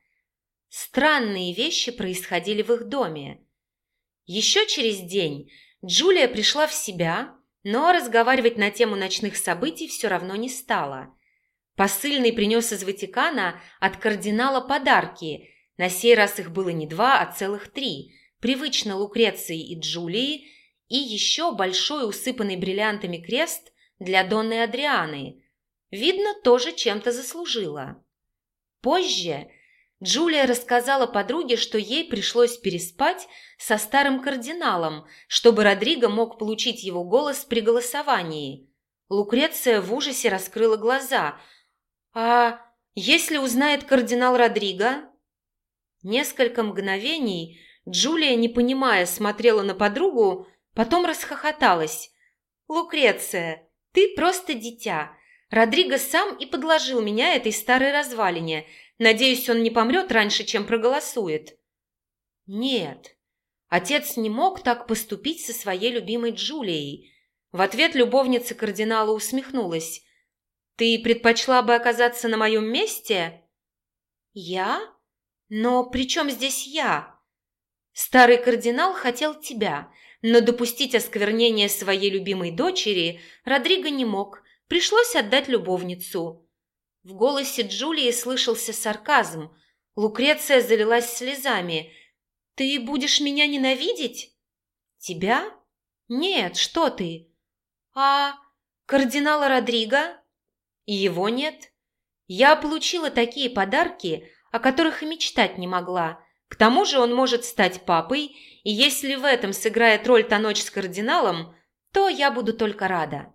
Странные вещи происходили в их доме. Еще через день Джулия пришла в себя, но разговаривать на тему ночных событий все равно не стала. Посыльный принес из Ватикана от кардинала подарки. На сей раз их было не два, а целых три. Привычно Лукреции и Джулии – и еще большой усыпанный бриллиантами крест для Донны Адрианы. Видно, тоже чем-то заслужила. Позже Джулия рассказала подруге, что ей пришлось переспать со старым кардиналом, чтобы Родриго мог получить его голос при голосовании. Лукреция в ужасе раскрыла глаза. «А если узнает кардинал Родриго?» Несколько мгновений Джулия, не понимая, смотрела на подругу, потом расхохоталась. «Лукреция, ты просто дитя. Родриго сам и подложил меня этой старой развалине. Надеюсь, он не помрет раньше, чем проголосует». «Нет, отец не мог так поступить со своей любимой Джулией». В ответ любовница кардинала усмехнулась. «Ты предпочла бы оказаться на моем месте?» «Я? Но при чем здесь я?» «Старый кардинал хотел тебя, но допустить осквернение своей любимой дочери Родриго не мог, пришлось отдать любовницу». В голосе Джулии слышался сарказм. Лукреция залилась слезами. «Ты будешь меня ненавидеть?» «Тебя? Нет, что ты?» «А кардинала Родриго?» «И его нет. Я получила такие подарки, о которых и мечтать не могла. К тому же он может стать папой, и если в этом сыграет роль та ночь с кардиналом, то я буду только рада».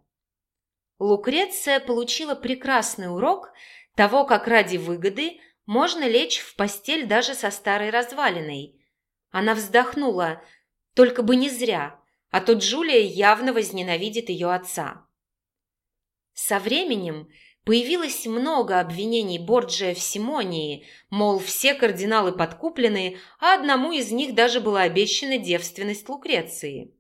Лукреция получила прекрасный урок того, как ради выгоды можно лечь в постель даже со старой развалиной. Она вздохнула, только бы не зря, а то Джулия явно возненавидит ее отца. Со временем появилось много обвинений Борджия в Симонии, мол, все кардиналы подкуплены, а одному из них даже была обещана девственность Лукреции.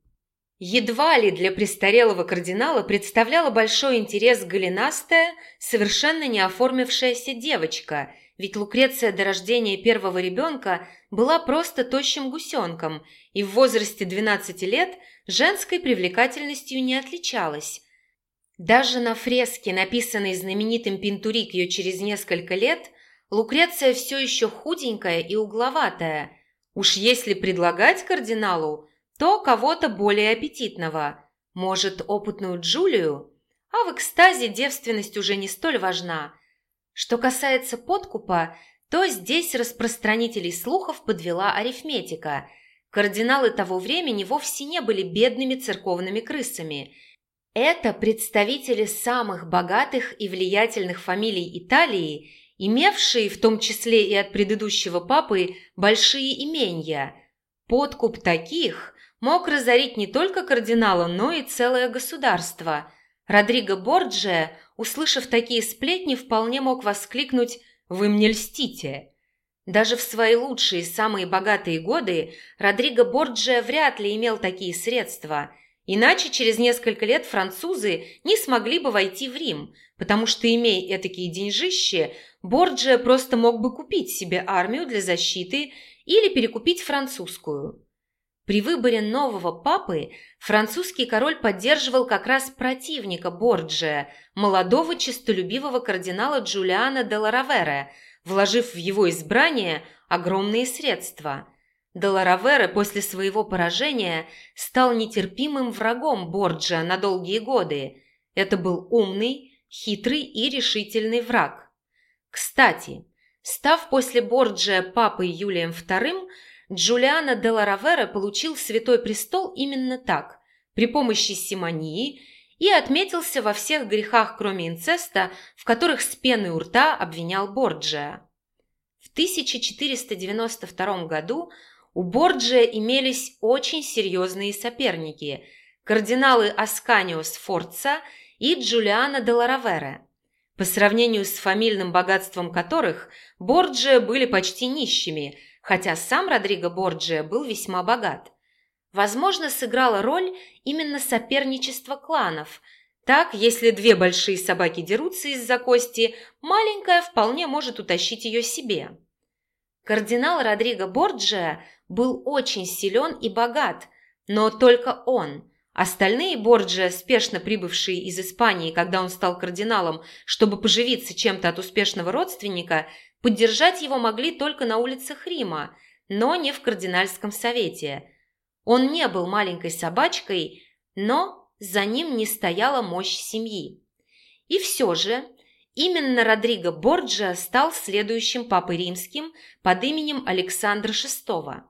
Едва ли для престарелого кардинала представляла большой интерес голенастая, совершенно не оформившаяся девочка, ведь Лукреция до рождения первого ребенка была просто тощим гусенком и в возрасте 12 лет женской привлекательностью не отличалась. Даже на фреске, написанной знаменитым Пинтурикью через несколько лет, Лукреция все еще худенькая и угловатая. Уж если предлагать кардиналу – то кого-то более аппетитного, может, опытную Джулию, а в экстазе девственность уже не столь важна. Что касается подкупа, то здесь распространителей слухов подвела арифметика. Кардиналы того времени вовсе не были бедными церковными крысами. Это представители самых богатых и влиятельных фамилий Италии, имевшие, в том числе и от предыдущего папы, большие имения. Подкуп таких мог разорить не только кардинала, но и целое государство. Родриго Борджия, услышав такие сплетни, вполне мог воскликнуть «Вы мне льстите!». Даже в свои лучшие, самые богатые годы Родриго Борджия вряд ли имел такие средства. Иначе через несколько лет французы не смогли бы войти в Рим, потому что, имея этакие деньжищи, Борджия просто мог бы купить себе армию для защиты или перекупить французскую. При выборе нового папы французский король поддерживал как раз противника Борджия, молодого честолюбивого кардинала Джулиана де Ларавере, вложив в его избрание огромные средства. Де Ларавере после своего поражения стал нетерпимым врагом Борджия на долгие годы. Это был умный, хитрый и решительный враг. Кстати, став после Борджия папой Юлием II, Джулиано де Ларавера получил Святой Престол именно так, при помощи симонии, и отметился во всех грехах, кроме инцеста, в которых с пеной у рта обвинял Борджия. В 1492 году у Борджия имелись очень серьезные соперники – кардиналы Асканио Сфорца и Джулиано де Ларавере, по сравнению с фамильным богатством которых Борджия были почти нищими – хотя сам Родриго Борджиа был весьма богат. Возможно, сыграла роль именно соперничество кланов. Так, если две большие собаки дерутся из-за кости, маленькая вполне может утащить ее себе. Кардинал Родриго Борджиа был очень силен и богат, но только он. Остальные Борджиа, спешно прибывшие из Испании, когда он стал кардиналом, чтобы поживиться чем-то от успешного родственника, Поддержать его могли только на улицах Рима, но не в кардинальском совете. Он не был маленькой собачкой, но за ним не стояла мощь семьи. И все же Именно Родриго Борджа стал следующим папой римским под именем Александра VI.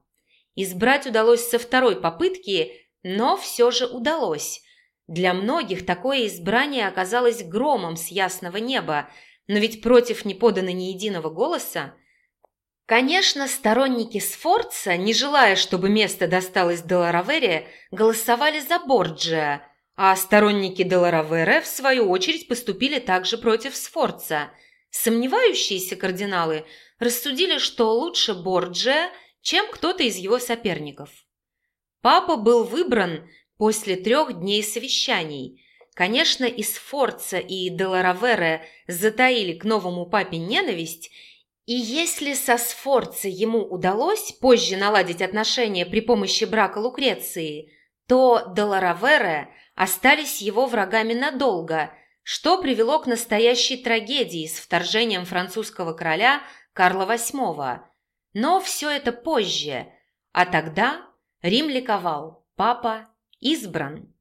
Избрать удалось со второй попытки, но все же удалось. Для многих такое избрание оказалось громом с ясного неба, но ведь против не подано ни единого голоса. Конечно, сторонники Сфорца, не желая, чтобы место досталось Деларавере, голосовали за Борджиа, а сторонники Деларавере, в свою очередь, поступили также против Сфорца. Сомневающиеся кардиналы рассудили, что лучше Борджиа, чем кто-то из его соперников. Папа был выбран после трех дней совещаний. Конечно, и Сфорца, и Деларавере затаили к новому папе ненависть, и если со Сфорца ему удалось позже наладить отношения при помощи брака Лукреции, то Деларавере остались его врагами надолго, что привело к настоящей трагедии с вторжением французского короля Карла VIII. Но все это позже, а тогда Рим ликовал, папа избран.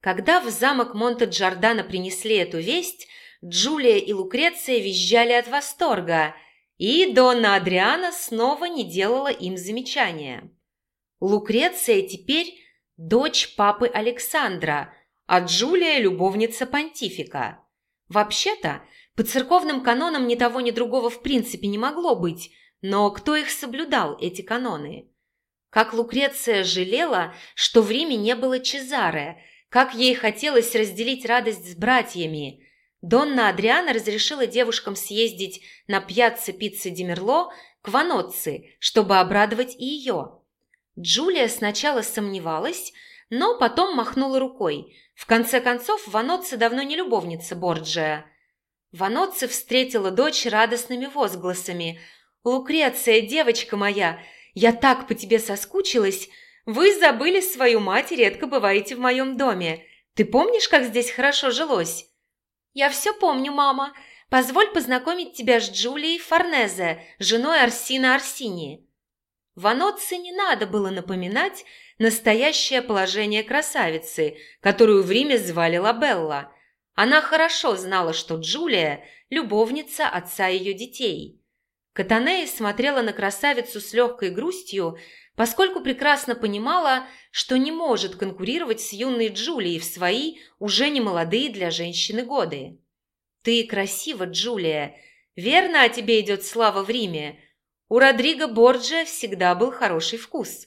Когда в замок Монте-Джордано принесли эту весть, Джулия и Лукреция визжали от восторга, и Донна Адриана снова не делала им замечания. Лукреция теперь дочь папы Александра, а Джулия – любовница понтифика. Вообще-то, по церковным канонам ни того, ни другого в принципе не могло быть, но кто их соблюдал, эти каноны? Как Лукреция жалела, что в Риме не было Чезаре, как ей хотелось разделить радость с братьями. Донна Адриана разрешила девушкам съездить на пьяцца Пиццы Демерло к Ваноцци, чтобы обрадовать и ее. Джулия сначала сомневалась, но потом махнула рукой. В конце концов, Ваноцци давно не любовница Борджия. Ваноцци встретила дочь радостными возгласами. «Лукреция, девочка моя, я так по тебе соскучилась. Вы забыли свою мать и редко бываете в моем доме. Ты помнишь, как здесь хорошо жилось?» «Я все помню, мама. Позволь познакомить тебя с Джулией Форнезе, женой Арсина Арсини». Ваноцци не надо было напоминать настоящее положение красавицы, которую в Риме звали Лабелла. Она хорошо знала, что Джулия – любовница отца ее детей. Катанея смотрела на красавицу с легкой грустью, поскольку прекрасно понимала, что не может конкурировать с юной Джулией в свои, уже не молодые для женщины годы. «Ты красива, Джулия. Верно о тебе идет слава в Риме. У Родриго Борджа всегда был хороший вкус».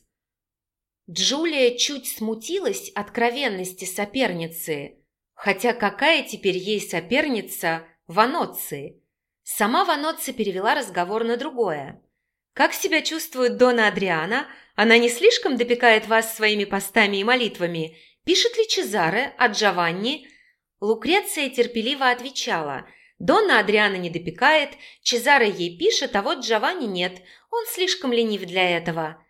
Джулия чуть смутилась откровенности соперницы, хотя какая теперь ей соперница в Аноции? Сама Ваноцци перевела разговор на другое. «Как себя чувствует Дона Адриана? Она не слишком допекает вас своими постами и молитвами? Пишет ли Чезаре, а Джованни?» Лукреция терпеливо отвечала. «Дона Адриана не допекает, Чезаре ей пишет, а вот Джованни нет. Он слишком ленив для этого».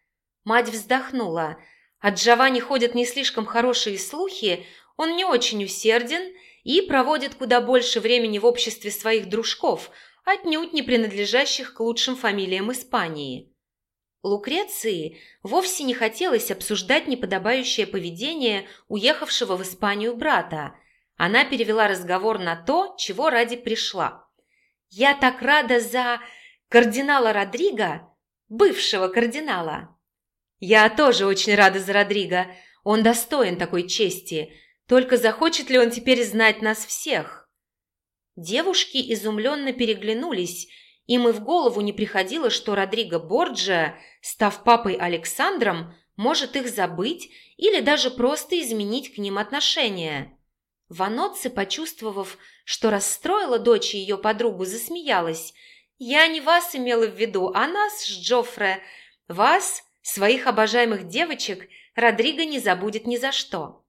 Мать вздохнула. От Джованни ходят не слишком хорошие слухи, он не очень усерден и проводит куда больше времени в обществе своих дружков, отнюдь не принадлежащих к лучшим фамилиям Испании. Лукреции вовсе не хотелось обсуждать неподобающее поведение уехавшего в Испанию брата. Она перевела разговор на то, чего ради пришла. «Я так рада за кардинала Родриго, бывшего кардинала». «Я тоже очень рада за Родриго. Он достоин такой чести. Только захочет ли он теперь знать нас всех? Девушки изумленно переглянулись, им и в голову не приходило, что Родриго Борджиа, став папой Александром, может их забыть или даже просто изменить к ним отношения. Ваноцци, почувствовав, что расстроила дочь и ее подругу, засмеялась. «Я не вас имела в виду, а нас с Джоффре. Вас, своих обожаемых девочек, Родриго не забудет ни за что».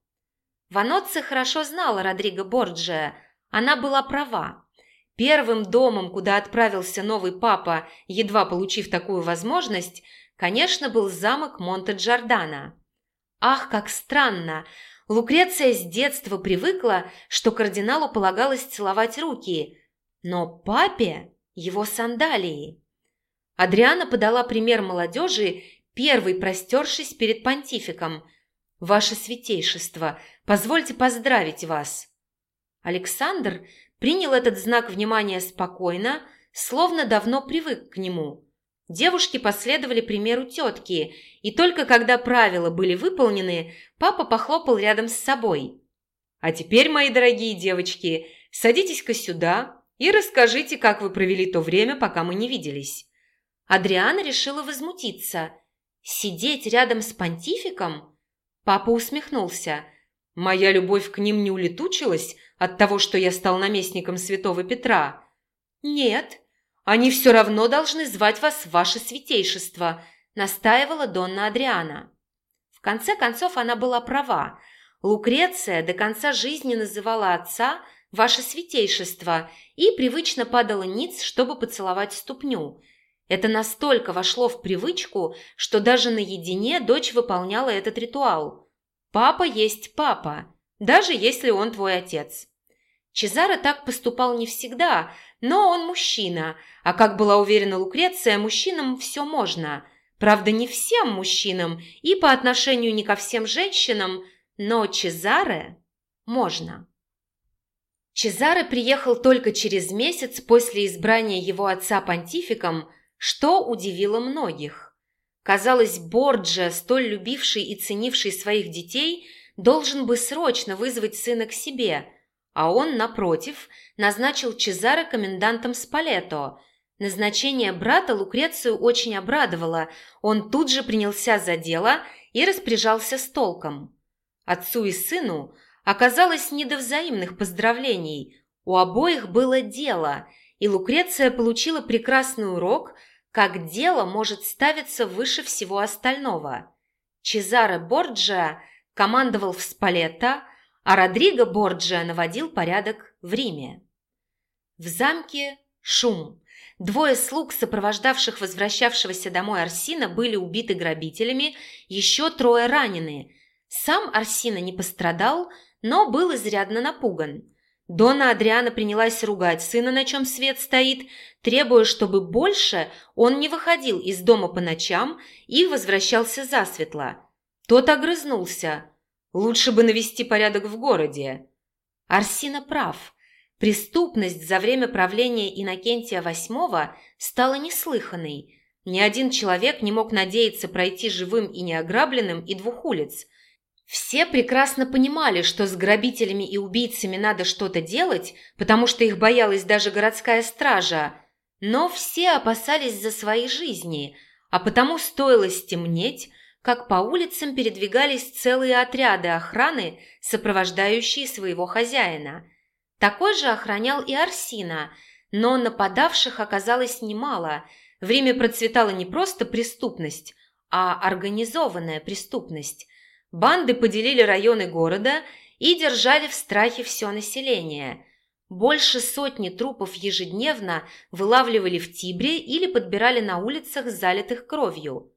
Ваноцци хорошо знала Родриго Борджиа. Она была права. Первым домом, куда отправился новый папа, едва получив такую возможность, конечно, был замок Монте-Джордано. Ах, как странно! Лукреция с детства привыкла, что кардиналу полагалось целовать руки, но папе его сандалии. Адриана подала пример молодежи, первой простершись перед понтификом. «Ваше святейшество, Позвольте поздравить вас». Александр принял этот знак внимания спокойно, словно давно привык к нему. Девушки последовали примеру тетки, и только когда правила были выполнены, папа похлопал рядом с собой. «А теперь, мои дорогие девочки, садитесь-ка сюда и расскажите, как вы провели то время, пока мы не виделись». Адриана решила возмутиться. «Сидеть рядом с понтификом?» Папа усмехнулся. «Моя любовь к ним не улетучилась от того, что я стал наместником святого Петра?» «Нет, они все равно должны звать вас ваше святейшество», настаивала Донна Адриана. В конце концов, она была права. Лукреция до конца жизни называла отца «ваше святейшество» и привычно падала ниц, чтобы поцеловать ступню – это настолько вошло в привычку, что даже наедине дочь выполняла этот ритуал. «Папа есть папа, даже если он твой отец». Чезаро так поступал не всегда, но он мужчина, а как была уверена Лукреция, мужчинам все можно. Правда, не всем мужчинам и по отношению не ко всем женщинам, но Чезаре можно. Чезаре приехал только через месяц после избрания его отца понтификом – что удивило многих. Казалось, Борджа, столь любивший и ценивший своих детей, должен бы срочно вызвать сына к себе, а он, напротив, назначил Чезаро комендантом Спалето. Назначение брата Лукрецию очень обрадовало, он тут же принялся за дело и распоряжался с толком. Отцу и сыну оказалось не до взаимных поздравлений, у обоих было дело, и Лукреция получила прекрасный урок – как дело может ставиться выше всего остального. Чезаре Борджиа командовал в Спалетто, а Родриго Борджиа наводил порядок в Риме. В замке шум. Двое слуг, сопровождавших возвращавшегося домой Арсина, были убиты грабителями, еще трое ранены. Сам Арсина не пострадал, но был изрядно напуган. Дона Адриана принялась ругать сына, на чем свет стоит, требуя, чтобы больше он не выходил из дома по ночам и возвращался засветло. Тот огрызнулся. «Лучше бы навести порядок в городе». Арсина прав. Преступность за время правления Иннокентия VIII стала неслыханной. Ни один человек не мог надеяться пройти живым и неограбленным и двух улиц – все прекрасно понимали, что с грабителями и убийцами надо что-то делать, потому что их боялась даже городская стража, но все опасались за свои жизни, а потому стоило стемнеть, как по улицам передвигались целые отряды охраны, сопровождающие своего хозяина. Такой же охранял и Арсина, но нападавших оказалось немало. В Риме процветала не просто преступность, а организованная преступность. Банды поделили районы города и держали в страхе все население. Больше сотни трупов ежедневно вылавливали в Тибре или подбирали на улицах, залитых кровью.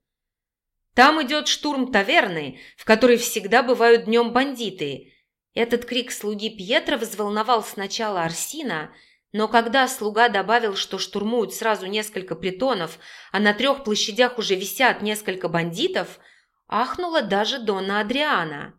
«Там идет штурм таверны, в которой всегда бывают днем бандиты». Этот крик слуги Пьетро взволновал сначала Арсина, но когда слуга добавил, что штурмуют сразу несколько притонов, а на трех площадях уже висят несколько бандитов – Ахнула даже Дона Адриана.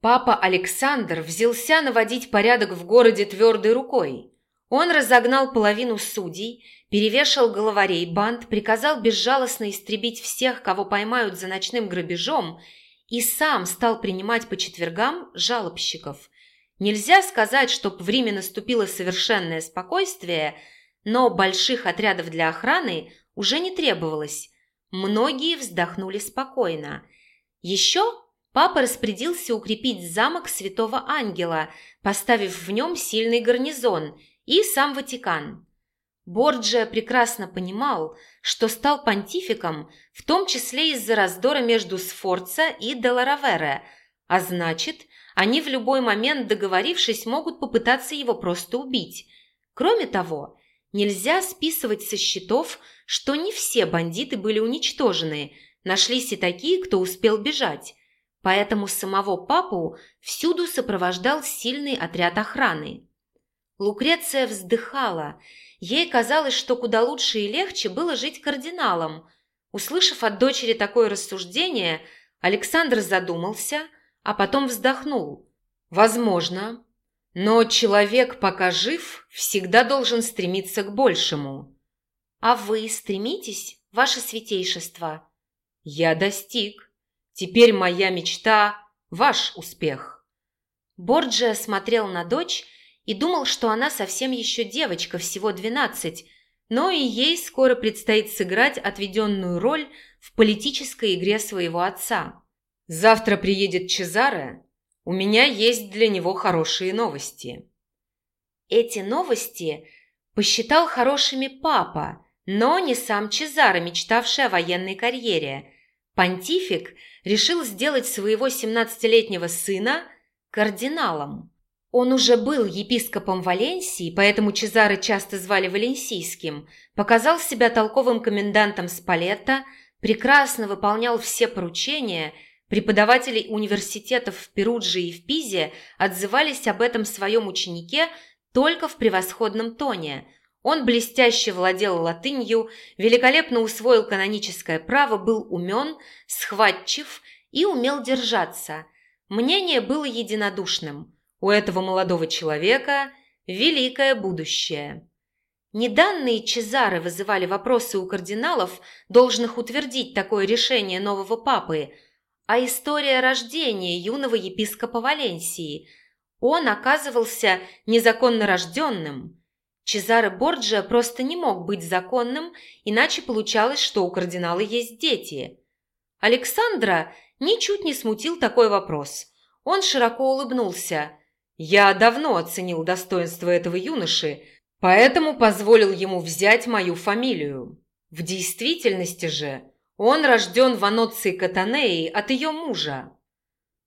Папа Александр взялся наводить порядок в городе твердой рукой. Он разогнал половину судей, перевешал головарей банд, приказал безжалостно истребить всех, кого поймают за ночным грабежом, и сам стал принимать по четвергам жалобщиков. Нельзя сказать, чтоб в Риме наступило совершенное спокойствие, но больших отрядов для охраны уже не требовалось. Многие вздохнули спокойно. Еще папа распорядился укрепить замок Святого Ангела, поставив в нем сильный гарнизон, и сам Ватикан. Борджиа прекрасно понимал, что стал понтификом, в том числе из-за раздора между Сфорца и Деларавере, а значит, они в любой момент, договорившись, могут попытаться его просто убить. Кроме того, нельзя списывать со счетов что не все бандиты были уничтожены, нашлись и такие, кто успел бежать. Поэтому самого папу всюду сопровождал сильный отряд охраны. Лукреция вздыхала. Ей казалось, что куда лучше и легче было жить кардиналом. Услышав от дочери такое рассуждение, Александр задумался, а потом вздохнул. «Возможно. Но человек, пока жив, всегда должен стремиться к большему. А вы стремитесь, ваше святейшество? Я достиг. Теперь моя мечта – ваш успех. Борджиа смотрел на дочь и думал, что она совсем еще девочка, всего двенадцать, но и ей скоро предстоит сыграть отведенную роль в политической игре своего отца. Завтра приедет Чезаре, у меня есть для него хорошие новости. Эти новости посчитал хорошими папа, но не сам Чезаре, мечтавший о военной карьере. Понтифик решил сделать своего 17-летнего сына кардиналом. Он уже был епископом Валенсии, поэтому Чезаре часто звали Валенсийским, показал себя толковым комендантом Спалетта, прекрасно выполнял все поручения, преподаватели университетов в Перудже и в Пизе отзывались об этом своем ученике только в превосходном тоне. Он блестяще владел латынью, великолепно усвоил каноническое право, был умен, схватчив и умел держаться. Мнение было единодушным – у этого молодого человека великое будущее. Неданные Чезары вызывали вопросы у кардиналов, должных утвердить такое решение нового папы, а история рождения юного епископа Валенсии. Он оказывался незаконно рожденным. Чезаре Борджиа просто не мог быть законным, иначе получалось, что у кардинала есть дети. Александра ничуть не смутил такой вопрос. Он широко улыбнулся – я давно оценил достоинство этого юноши, поэтому позволил ему взять мою фамилию. В действительности же он рожден в Аноции Катанеи от ее мужа.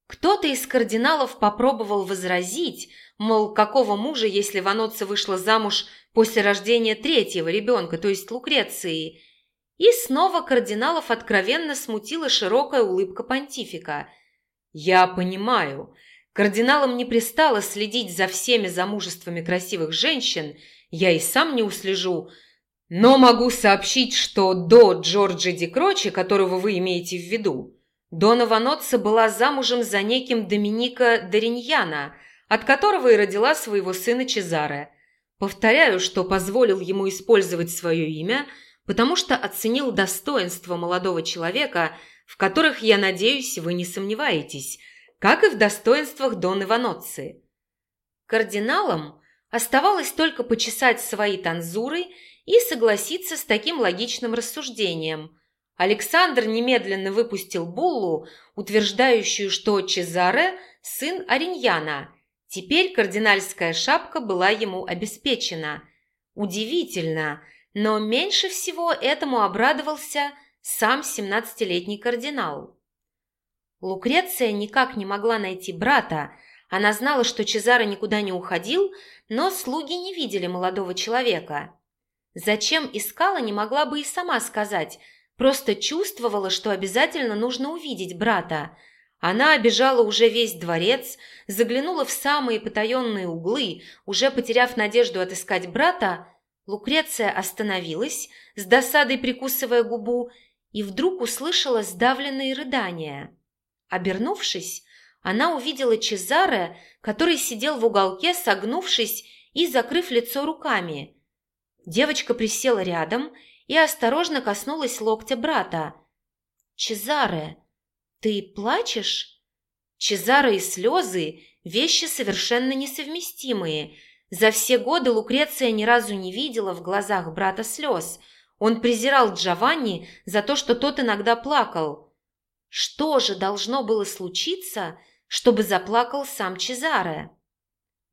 Кто-то из кардиналов попробовал возразить, мол, какого мужа, если Ваноца вышла замуж после рождения третьего ребенка, то есть Лукреции. И снова кардиналов откровенно смутила широкая улыбка понтифика. «Я понимаю, Кардиналам не пристало следить за всеми замужествами красивых женщин, я и сам не услежу, но могу сообщить, что до Джорджи Ди Крочи, которого вы имеете в виду, Дона Ваноцца была замужем за неким Доминика Дориньяна, от которого и родила своего сына Чезаре. Повторяю, что позволил ему использовать свое имя, потому что оценил достоинство молодого человека, в которых, я надеюсь, вы не сомневаетесь – как и в достоинствах Дон Иваноцци. Кардиналам оставалось только почесать свои танзуры и согласиться с таким логичным рассуждением. Александр немедленно выпустил буллу, утверждающую, что Чезаре – сын Ариньяна. Теперь кардинальская шапка была ему обеспечена. Удивительно, но меньше всего этому обрадовался сам 17-летний кардинал. Лукреция никак не могла найти брата. Она знала, что Чезаро никуда не уходил, но слуги не видели молодого человека. Зачем искала, не могла бы и сама сказать, просто чувствовала, что обязательно нужно увидеть брата. Она обежала уже весь дворец, заглянула в самые потаенные углы, уже потеряв надежду отыскать брата, Лукреция остановилась, с досадой прикусывая губу, и вдруг услышала сдавленные рыдания. Обернувшись, она увидела Чезаре, который сидел в уголке, согнувшись и закрыв лицо руками. Девочка присела рядом и осторожно коснулась локтя брата. «Чезаре, ты плачешь?» Чезаре и слезы – вещи совершенно несовместимые. За все годы Лукреция ни разу не видела в глазах брата слез. Он презирал Джованни за то, что тот иногда плакал – что же должно было случиться, чтобы заплакал сам Чезаре?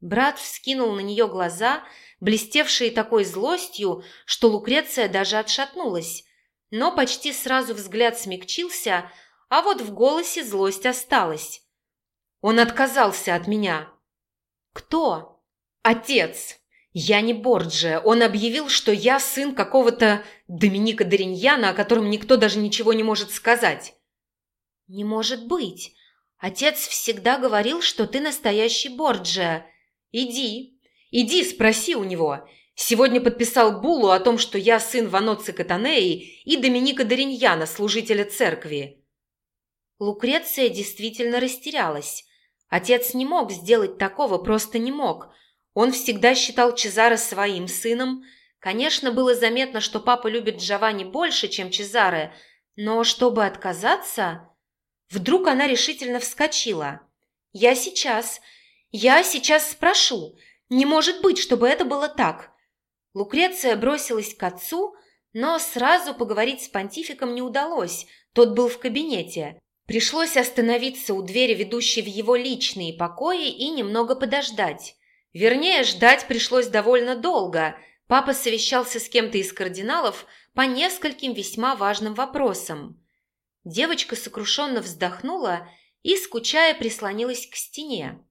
Брат вскинул на нее глаза, блестевшие такой злостью, что Лукреция даже отшатнулась. Но почти сразу взгляд смягчился, а вот в голосе злость осталась. Он отказался от меня. «Кто?» «Отец!» «Я не Борджия. Он объявил, что я сын какого-то Доминика Дориньяна, о котором никто даже ничего не может сказать». «Не может быть! Отец всегда говорил, что ты настоящий Борджиа. Иди, иди, спроси у него. Сегодня подписал буллу о том, что я сын Ваноци Катанеи и Доминика Дориньяна, служителя церкви». Лукреция действительно растерялась. Отец не мог сделать такого, просто не мог. Он всегда считал Чезаре своим сыном. Конечно, было заметно, что папа любит Джованни больше, чем Чезаре, но чтобы отказаться... Вдруг она решительно вскочила. «Я сейчас, я сейчас спрошу. Не может быть, чтобы это было так». Лукреция бросилась к отцу, но сразу поговорить с понтификом не удалось, тот был в кабинете. Пришлось остановиться у двери, ведущей в его личные покои, и немного подождать. Вернее, ждать пришлось довольно долго. Папа совещался с кем-то из кардиналов по нескольким весьма важным вопросам. Девочка сокрушенно вздохнула и, скучая, прислонилась к стене.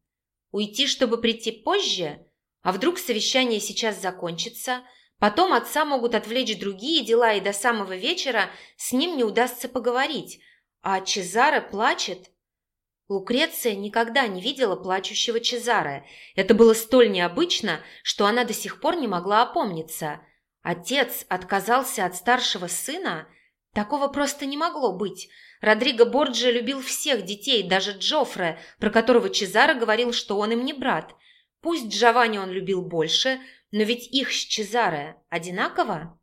Уйти, чтобы прийти позже? А вдруг совещание сейчас закончится? Потом отца могут отвлечь другие дела, и до самого вечера с ним не удастся поговорить – а Чезаре плачет? Лукреция никогда не видела плачущего Чезаре. Это было столь необычно, что она до сих пор не могла опомниться. Отец отказался от старшего сына? Такого просто не могло быть. Родриго Борджи любил всех детей, даже Джоффре, про которого Чезаре говорил, что он им не брат. Пусть Джованни он любил больше, но ведь их с Чезаре одинаково.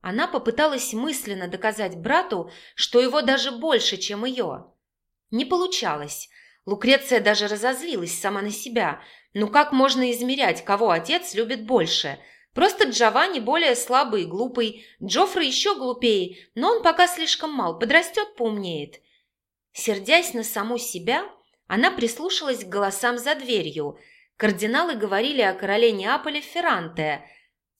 Она попыталась мысленно доказать брату, что его даже больше, чем ее. Не получалось. Лукреция даже разозлилась сама на себя. Ну как можно измерять, кого отец любит больше? Просто Джованни более слабый и глупый, Джоффре еще глупее, но он пока слишком мал, подрастет, поумнеет. Сердясь на саму себя, она прислушалась к голосам за дверью. Кардиналы говорили о короле Неаполе Ферранте.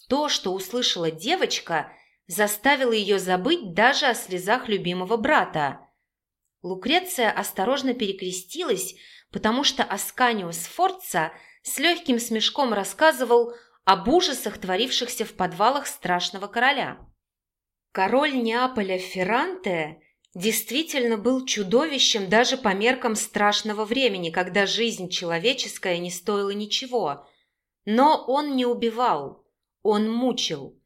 То, что услышала девочка – заставила ее забыть даже о слезах любимого брата. Лукреция осторожно перекрестилась, потому что Асканио Сфорца с легким смешком рассказывал об ужасах, творившихся в подвалах страшного короля. Король Неаполя Ферранте действительно был чудовищем даже по меркам страшного времени, когда жизнь человеческая не стоила ничего. Но он не убивал, он мучил.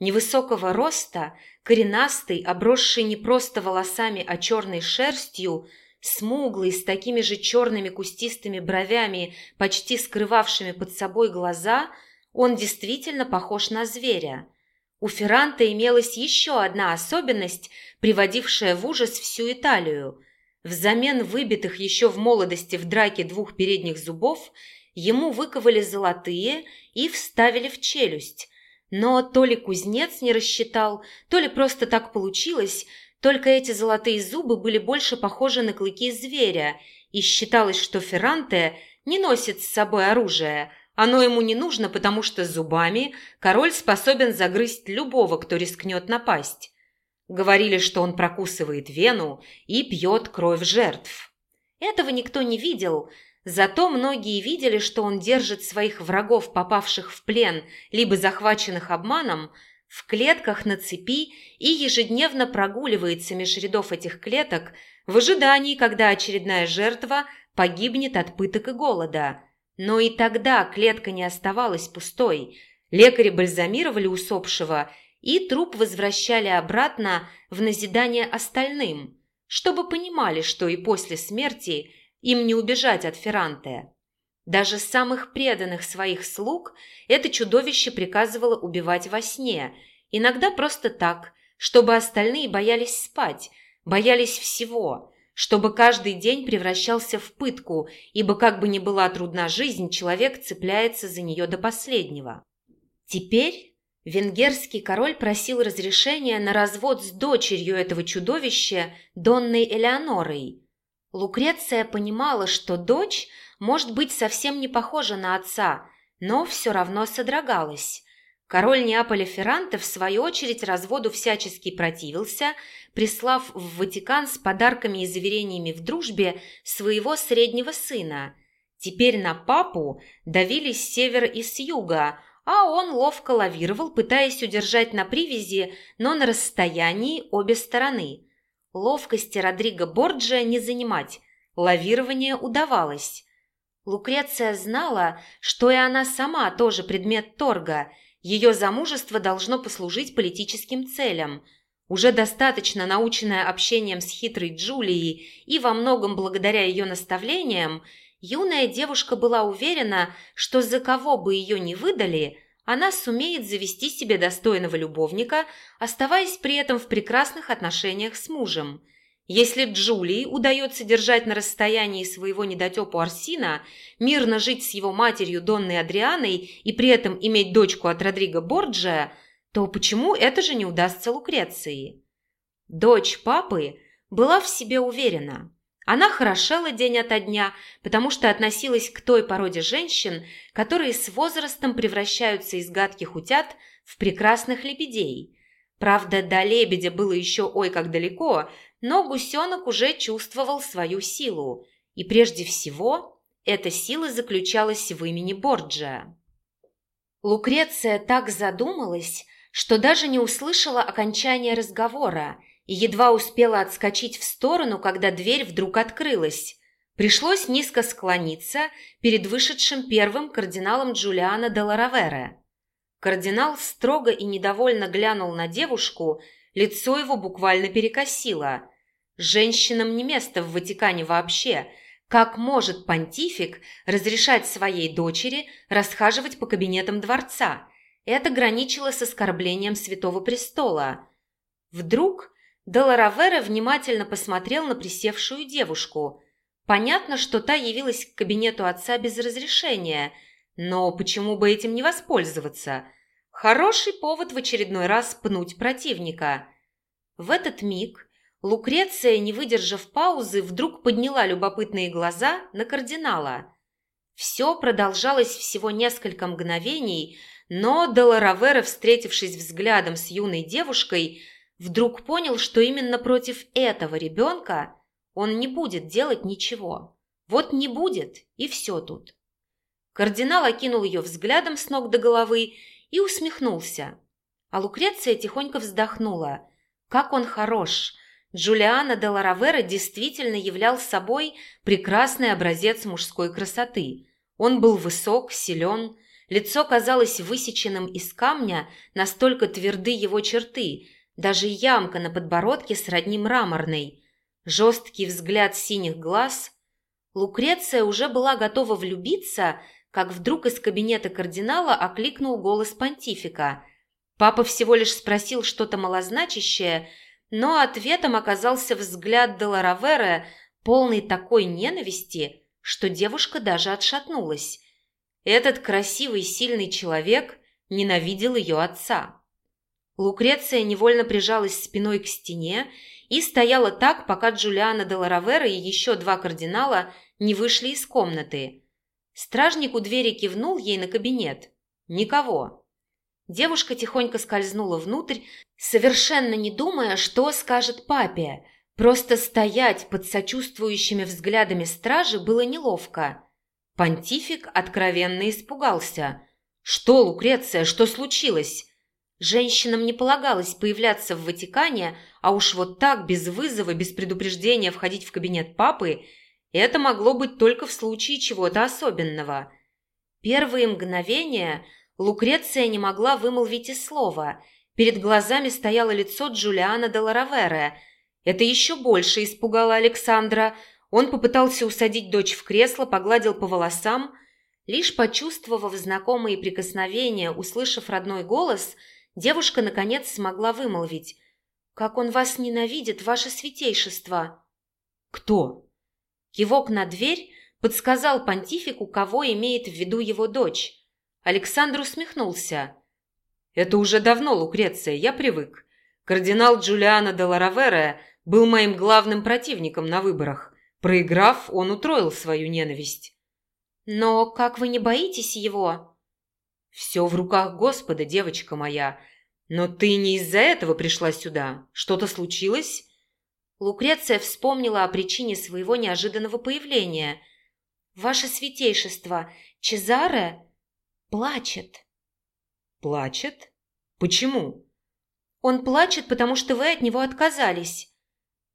Невысокого роста, коренастый, обросший не просто волосами, а черной шерстью, смуглый, с такими же черными кустистыми бровями, почти скрывавшими под собой глаза, он действительно похож на зверя. У Ферранта имелась еще одна особенность, приводившая в ужас всю Италию. Взамен выбитых еще в молодости в драке двух передних зубов ему выковали золотые и вставили в челюсть, но то ли кузнец не рассчитал, то ли просто так получилось, только эти золотые зубы были больше похожи на клыки зверя, и считалось, что Ферранте не носит с собой оружие. Оно ему не нужно, потому что зубами король способен загрызть любого, кто рискнет напасть. Говорили, что он прокусывает вену и пьет кровь жертв. Этого никто не видел, Зато многие видели, что он держит своих врагов, попавших в плен, либо захваченных обманом, в клетках на цепи и ежедневно прогуливается меж рядов этих клеток в ожидании, когда очередная жертва погибнет от пыток и голода. Но и тогда клетка не оставалась пустой. Лекари бальзамировали усопшего и труп возвращали обратно в назидание остальным, чтобы понимали, что и после смерти – им не убежать от Ферранте. Даже самых преданных своих слуг это чудовище приказывало убивать во сне, иногда просто так, чтобы остальные боялись спать, боялись всего, чтобы каждый день превращался в пытку, ибо как бы ни была трудна жизнь, человек цепляется за нее до последнего. Теперь венгерский король просил разрешения на развод с дочерью этого чудовища, Донной Элеонорой, Лукреция понимала, что дочь может быть совсем не похожа на отца, но все равно содрогалась. Король Неаполя Ферранте, в свою очередь, разводу всячески противился, прислав в Ватикан с подарками и заверениями в дружбе своего среднего сына. Теперь на папу давили с севера и с юга, а он ловко лавировал, пытаясь удержать на привязи, но на расстоянии обе стороны – Ловкости Родриго Борджиа не занимать, лавирование удавалось. Лукреция знала, что и она сама тоже предмет торга, ее замужество должно послужить политическим целям. Уже достаточно наученная общением с хитрой Джулией и во многом благодаря ее наставлениям, юная девушка была уверена, что за кого бы ее ни выдали, она сумеет завести себе достойного любовника, оставаясь при этом в прекрасных отношениях с мужем. Если Джулии удается держать на расстоянии своего недотепу Арсина, мирно жить с его матерью Донной Адрианой и при этом иметь дочку от Родриго Борджия, то почему это же не удастся Лукреции? Дочь папы была в себе уверена. Она хорошела день ото дня, потому что относилась к той породе женщин, которые с возрастом превращаются из гадких утят в прекрасных лебедей. Правда, до лебедя было еще ой как далеко, но гусенок уже чувствовал свою силу. И прежде всего, эта сила заключалась в имени Борджа. Лукреция так задумалась, что даже не услышала окончания разговора и едва успела отскочить в сторону, когда дверь вдруг открылась. Пришлось низко склониться перед вышедшим первым кардиналом Джулиана де Ларавере. Кардинал строго и недовольно глянул на девушку, лицо его буквально перекосило. Женщинам не место в Ватикане вообще. Как может понтифик разрешать своей дочери расхаживать по кабинетам дворца? Это граничило с оскорблением Святого Престола. Вдруг Долоравера внимательно посмотрел на присевшую девушку. Понятно, что та явилась к кабинету отца без разрешения, но почему бы этим не воспользоваться? Хороший повод в очередной раз пнуть противника. В этот миг Лукреция, не выдержав паузы, вдруг подняла любопытные глаза на кардинала. Все продолжалось всего несколько мгновений, но Деларавера, встретившись взглядом с юной девушкой, вдруг понял, что именно против этого ребенка он не будет делать ничего. Вот не будет, и все тут. Кардинал окинул ее взглядом с ног до головы и усмехнулся. А Лукреция тихонько вздохнула. Как он хорош! Джулиано де Ларавера действительно являл собой прекрасный образец мужской красоты. Он был высок, силен, Лицо казалось высеченным из камня, настолько тверды его черты, даже ямка на подбородке сродни мраморной. Жесткий взгляд синих глаз. Лукреция уже была готова влюбиться, как вдруг из кабинета кардинала окликнул голос понтифика. Папа всего лишь спросил что-то малозначащее, но ответом оказался взгляд Деларавера, полный такой ненависти, что девушка даже отшатнулась. Этот красивый, сильный человек ненавидел ее отца. Лукреция невольно прижалась спиной к стене и стояла так, пока Джулиана де Ларавера и еще два кардинала не вышли из комнаты. Стражник у двери кивнул ей на кабинет. Никого. Девушка тихонько скользнула внутрь, совершенно не думая, что скажет папе. Просто стоять под сочувствующими взглядами стражи было неловко. Понтифик откровенно испугался. «Что, Лукреция, что случилось?» Женщинам не полагалось появляться в Ватикане, а уж вот так, без вызова, без предупреждения входить в кабинет папы, это могло быть только в случае чего-то особенного. Первые мгновения Лукреция не могла вымолвить и слова. Перед глазами стояло лицо Джулиана де Ларавере. Это еще больше испугало Александра – он попытался усадить дочь в кресло, погладил по волосам. Лишь почувствовав знакомые прикосновения, услышав родной голос, девушка, наконец, смогла вымолвить. «Как он вас ненавидит, ваше святейшество!» «Кто?» Кивок на дверь подсказал понтифику, кого имеет в виду его дочь. Александр усмехнулся. «Это уже давно, Лукреция, я привык. Кардинал Джулиано де Ларавера был моим главным противником на выборах. Проиграв, он утроил свою ненависть. «Но как вы не боитесь его?» «Все в руках Господа, девочка моя. Но ты не из-за этого пришла сюда. Что-то случилось?» Лукреция вспомнила о причине своего неожиданного появления. «Ваше святейшество, Чезаре плачет». «Плачет? Почему?» «Он плачет, потому что вы от него отказались».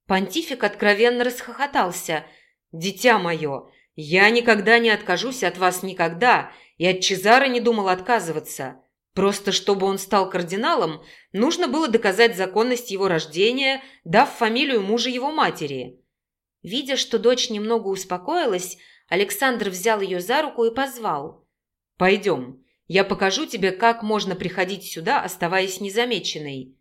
Понтифик откровенно расхохотался. «Дитя мое, я никогда не откажусь от вас никогда, и от Чезара не думал отказываться. Просто чтобы он стал кардиналом, нужно было доказать законность его рождения, дав фамилию мужа его матери». Видя, что дочь немного успокоилась, Александр взял ее за руку и позвал. «Пойдем, я покажу тебе, как можно приходить сюда, оставаясь незамеченной».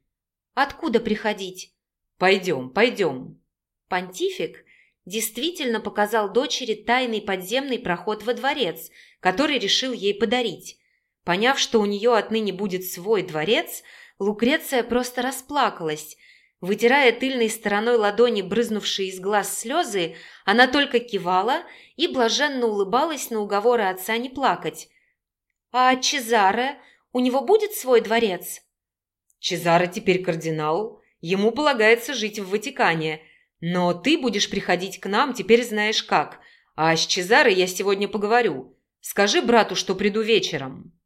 «Откуда приходить?» «Пойдем, пойдем». Понтифик действительно показал дочери тайный подземный проход во дворец, который решил ей подарить. Поняв, что у нее отныне будет свой дворец, Лукреция просто расплакалась. Вытирая тыльной стороной ладони брызнувшие из глаз слезы, она только кивала и блаженно улыбалась на уговоры отца не плакать. «А Чезаре? У него будет свой дворец?» «Чезаре теперь кардинал. Ему полагается жить в Ватикане. Но ты будешь приходить к нам, теперь знаешь как. А с Чезаре я сегодня поговорю. Скажи брату, что приду вечером».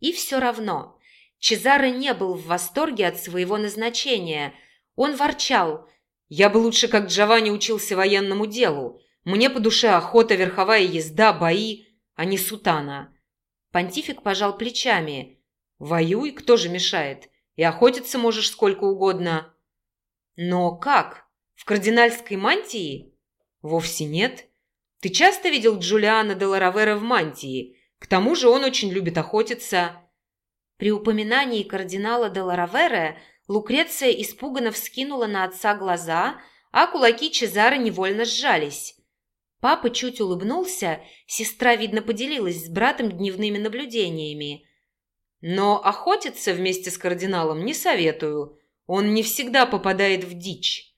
И все равно Чезаре не был в восторге от своего назначения. Он ворчал. «Я бы лучше, как Джованни, учился военному делу. Мне по душе охота, верховая езда, бои, а не сутана». Понтифик пожал плечами. «Воюй, кто же мешает? И охотиться можешь сколько угодно». «Но как? В кардинальской мантии?» «Вовсе нет. Ты часто видел Джулиана де Ларавера в мантии? К тому же он очень любит охотиться». При упоминании кардинала де Ларавере Лукреция испуганно вскинула на отца глаза, а кулаки Чезары невольно сжались. Папа чуть улыбнулся, сестра, видно, поделилась с братом дневными наблюдениями. «Но охотиться вместе с кардиналом не советую. Он не всегда попадает в дичь».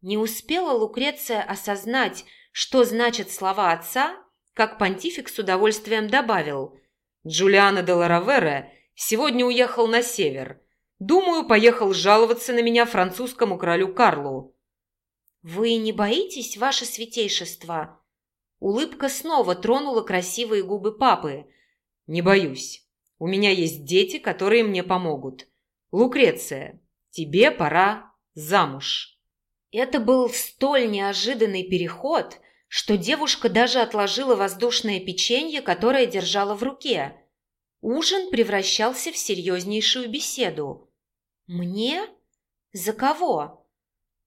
Не успела Лукреция осознать, что значат слова отца, как понтифик с удовольствием добавил. «Джулиано де Ларавере Сегодня уехал на север. Думаю, поехал жаловаться на меня французскому королю Карлу». «Вы не боитесь, ваше святейшество?» Улыбка снова тронула красивые губы папы. «Не боюсь. У меня есть дети, которые мне помогут. Лукреция, тебе пора замуж». Это был столь неожиданный переход, что девушка даже отложила воздушное печенье, которое держала в руке. Ужин превращался в серьезнейшую беседу. «Мне? За кого?»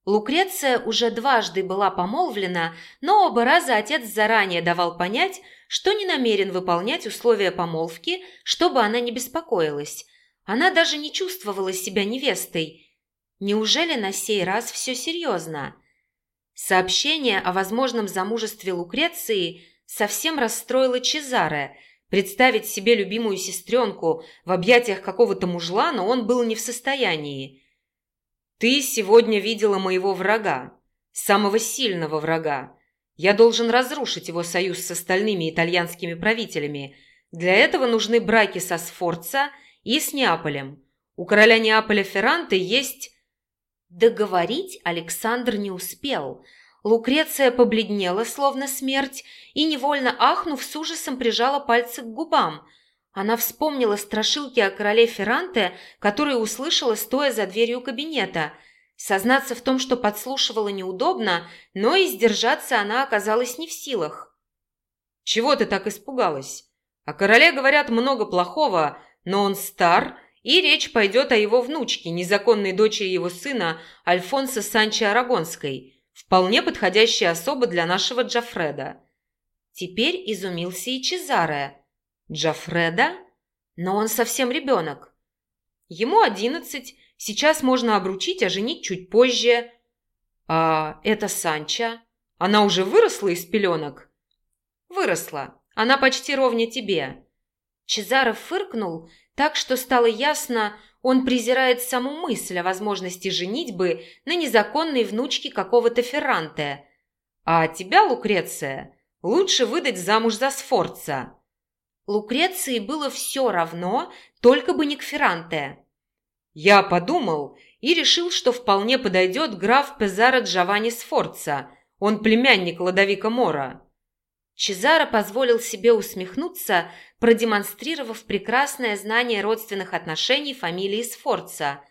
Лукреция уже дважды была помолвлена, но оба раза отец заранее давал понять, что не намерен выполнять условия помолвки, чтобы она не беспокоилась. Она даже не чувствовала себя невестой. Неужели на сей раз все серьезно? Сообщение о возможном замужестве Лукреции совсем расстроило Чезаре – Представить себе любимую сестренку в объятиях какого-то мужлана он был не в состоянии. «Ты сегодня видела моего врага, самого сильного врага. Я должен разрушить его союз с остальными итальянскими правителями. Для этого нужны браки со Сфорца и с Неаполем. У короля Неаполя Ферранте есть...» Договорить Александр не успел – Лукреция побледнела, словно смерть, и, невольно ахнув, с ужасом прижала пальцы к губам. Она вспомнила страшилки о короле Ферранте, которые услышала, стоя за дверью кабинета. Сознаться в том, что подслушивала неудобно, но и сдержаться она оказалась не в силах. «Чего ты так испугалась? О короле говорят много плохого, но он стар, и речь пойдет о его внучке, незаконной дочери его сына Альфонса Санчо Арагонской». Вполне подходящая особа для нашего Джафреда. Теперь изумился и Чезаре. Джафреда? Но он совсем ребенок. Ему одиннадцать, сейчас можно обручить, а женить чуть позже. А это Санча. Она уже выросла из пеленок? Выросла. Она почти ровня тебе. Чезаро фыркнул, так что стало ясно, он презирает саму мысль о возможности женитьбы на незаконной внучке какого-то Ферранте. А тебя, Лукреция, лучше выдать замуж за Сфорца. Лукреции было все равно, только бы не к Ферранте. Я подумал и решил, что вполне подойдет граф Пезаро Джованни Сфорца. Он племянник Ладовика Мора. Чезаро позволил себе усмехнуться, продемонстрировав прекрасное знание родственных отношений фамилии Сфорца.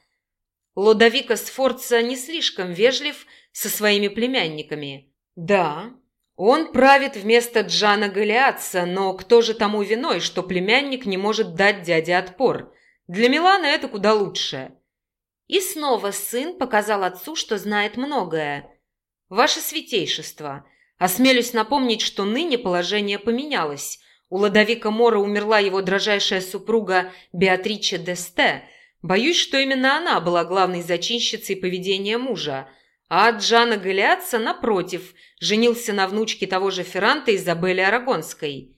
Лодовика Сфорца не слишком вежлив со своими племянниками. Да, он правит вместо Джана Галиатца, но кто же тому виной, что племянник не может дать дяде отпор? Для Милана это куда лучше. И снова сын показал отцу, что знает многое. «Ваше святейшество, осмелюсь напомнить, что ныне положение поменялось. У Ладовика Мора умерла его дрожайшая супруга Беатриче Десте. Боюсь, что именно она была главной зачинщицей поведения мужа. А Джана Галиатца, напротив, женился на внучке того же Ферранта Изабелли Арагонской.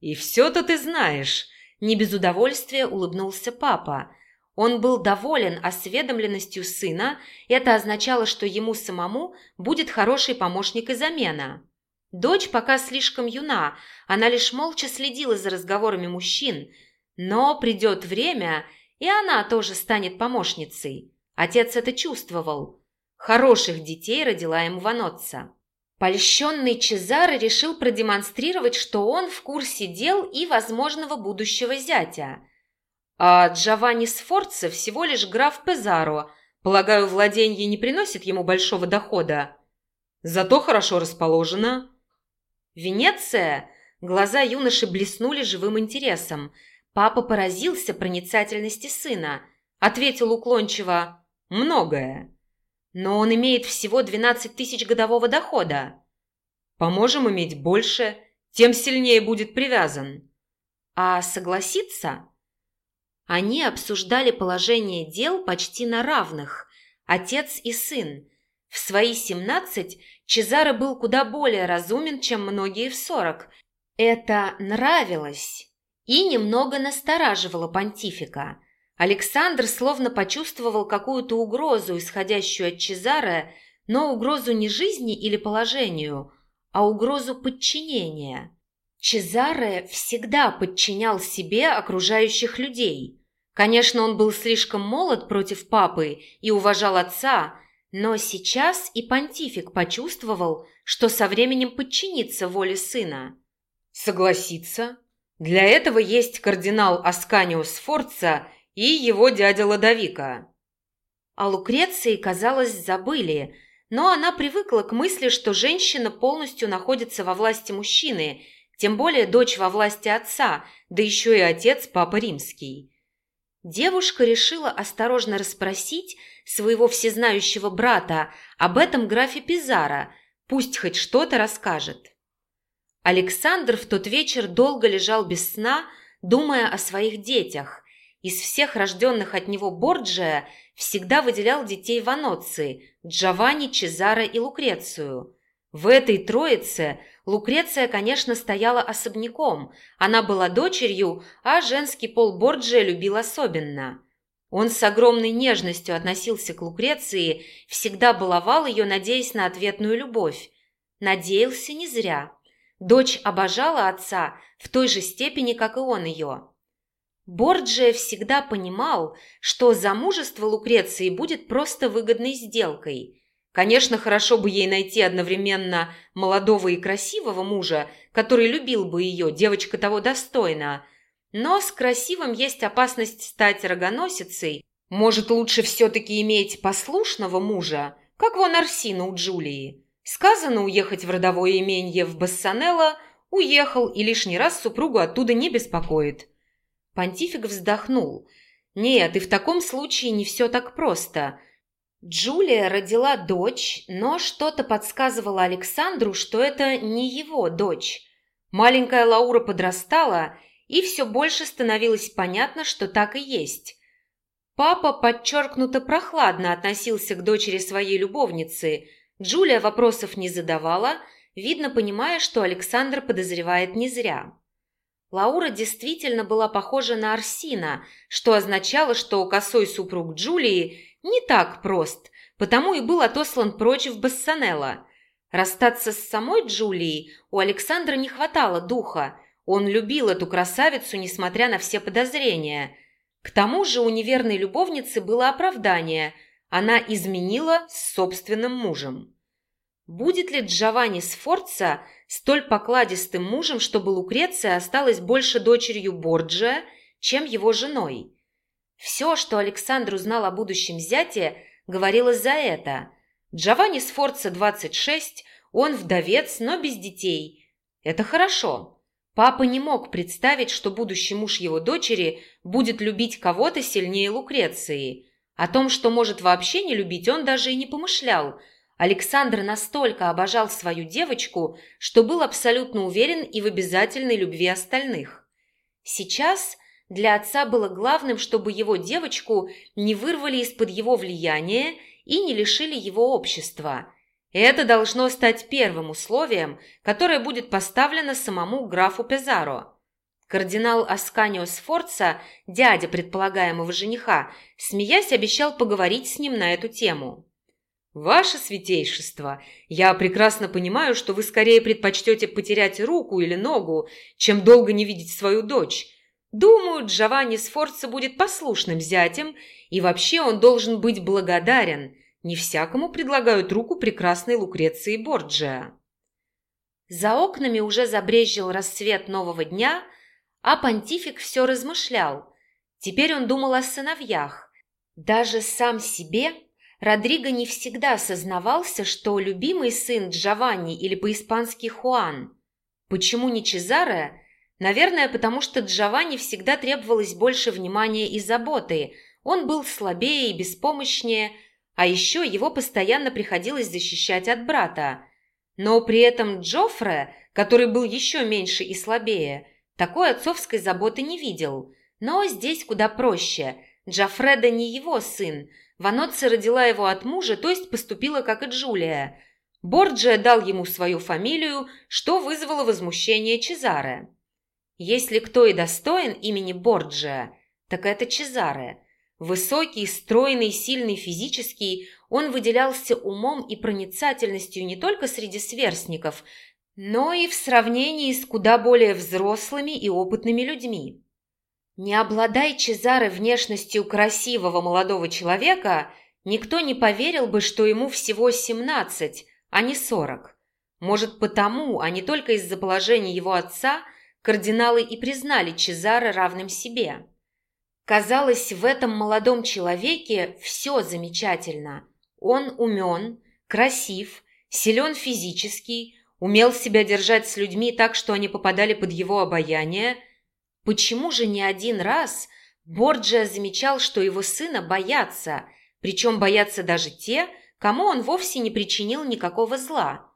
«И все-то ты знаешь», – не без удовольствия улыбнулся папа. Он был доволен осведомленностью сына, это означало, что ему самому будет хороший помощник и замена. Дочь пока слишком юна, она лишь молча следила за разговорами мужчин, но придет время, и она тоже станет помощницей. Отец это чувствовал. Хороших детей родила ему Ваноцца. Польщенный Чезаро решил продемонстрировать, что он в курсе дел и возможного будущего зятя. А Джованни Сфорца всего лишь граф Пезаро. Полагаю, владение не приносит ему большого дохода. Зато хорошо расположено. Венеция? Глаза юноши блеснули живым интересом. Папа поразился проницательности сына. Ответил уклончиво «Многое». Но он имеет всего 12 тысяч годового дохода. Поможем иметь больше, тем сильнее будет привязан. А согласиться? Они обсуждали положение дел почти на равных, отец и сын. В свои 17 Чезаро был куда более разумен, чем многие в 40. Это нравилось и немного настораживало понтифика – Александр словно почувствовал какую-то угрозу, исходящую от Чезаре, но угрозу не жизни или положению, а угрозу подчинения. Чезаре всегда подчинял себе окружающих людей. Конечно, он был слишком молод против папы и уважал отца, но сейчас и понтифик почувствовал, что со временем подчинится воле сына. Согласиться? Для этого есть кардинал Асканио Сфорца и его дядя Ладовика. О Лукреции, казалось, забыли, но она привыкла к мысли, что женщина полностью находится во власти мужчины, тем более дочь во власти отца, да еще и отец Папа Римский. Девушка решила осторожно расспросить своего всезнающего брата об этом графе Пизара, пусть хоть что-то расскажет. Александр в тот вечер долго лежал без сна, думая о своих детях, из всех рожденных от него Борджия всегда выделял детей Ваноции – Джованни, Чезаро и Лукрецию. В этой троице Лукреция, конечно, стояла особняком. Она была дочерью, а женский пол Борджия любил особенно. Он с огромной нежностью относился к Лукреции, всегда баловал ее, надеясь на ответную любовь. Надеялся не зря. Дочь обожала отца в той же степени, как и он ее. Борджия всегда понимал, что замужество Лукреции будет просто выгодной сделкой. Конечно, хорошо бы ей найти одновременно молодого и красивого мужа, который любил бы ее, девочка того достойна. Но с красивым есть опасность стать рогоносицей. Может, лучше все-таки иметь послушного мужа, как вон Арсина у Джулии. Сказано уехать в родовое имение в Бассанелло, уехал и лишний раз супругу оттуда не беспокоит. Понтифик вздохнул. «Нет, и в таком случае не все так просто. Джулия родила дочь, но что-то подсказывало Александру, что это не его дочь. Маленькая Лаура подрастала, и все больше становилось понятно, что так и есть. Папа подчеркнуто прохладно относился к дочери своей любовницы. Джулия вопросов не задавала, видно, понимая, что Александр подозревает не зря. Лаура действительно была похожа на Арсина, что означало, что косой супруг Джулии не так прост, потому и был отослан прочь в Бассанелло. Расстаться с самой Джулией у Александра не хватало духа. Он любил эту красавицу, несмотря на все подозрения. К тому же у неверной любовницы было оправдание. Она изменила с собственным мужем. Будет ли Джованни Сфорца столь покладистым мужем, чтобы Лукреция осталась больше дочерью Борджия, чем его женой? Все, что Александр узнал о будущем зяте, говорилось за это. Джованни Сфорца 26, он вдовец, но без детей. Это хорошо. Папа не мог представить, что будущий муж его дочери будет любить кого-то сильнее Лукреции. О том, что может вообще не любить, он даже и не помышлял – Александр настолько обожал свою девочку, что был абсолютно уверен и в обязательной любви остальных. Сейчас для отца было главным, чтобы его девочку не вырвали из-под его влияния и не лишили его общества. Это должно стать первым условием, которое будет поставлено самому графу Пезаро. Кардинал Асканио Сфорца, дядя предполагаемого жениха, смеясь, обещал поговорить с ним на эту тему. «Ваше святейшество, я прекрасно понимаю, что вы скорее предпочтете потерять руку или ногу, чем долго не видеть свою дочь. Думаю, Джованни Сфорца будет послушным зятем, и вообще он должен быть благодарен. Не всякому предлагают руку прекрасной Лукреции Борджиа». За окнами уже забрезжил рассвет нового дня, а понтифик все размышлял. Теперь он думал о сыновьях. Даже сам себе Родриго не всегда осознавался, что любимый сын Джованни или по-испански Хуан. Почему не Чезаре? Наверное, потому что Джованни всегда требовалось больше внимания и заботы. Он был слабее и беспомощнее, а еще его постоянно приходилось защищать от брата. Но при этом Джоффре, который был еще меньше и слабее, такой отцовской заботы не видел. Но здесь куда проще. Джафреда не его сын, Ваноцци родила его от мужа, то есть поступила как и Джулия. Борджия дал ему свою фамилию, что вызвало возмущение Чезаре. Если кто и достоин имени Борджия, так это Чезаре. Высокий, стройный, сильный физически, он выделялся умом и проницательностью не только среди сверстников, но и в сравнении с куда более взрослыми и опытными людьми. Не обладай Чезаре внешностью красивого молодого человека, никто не поверил бы, что ему всего 17, а не 40. Может, потому, а не только из-за положения его отца, кардиналы и признали Чезаре равным себе. Казалось, в этом молодом человеке все замечательно. Он умен, красив, силен физически, умел себя держать с людьми так, что они попадали под его обаяние – Почему же не один раз Борджиа замечал, что его сына боятся, причем боятся даже те, кому он вовсе не причинил никакого зла?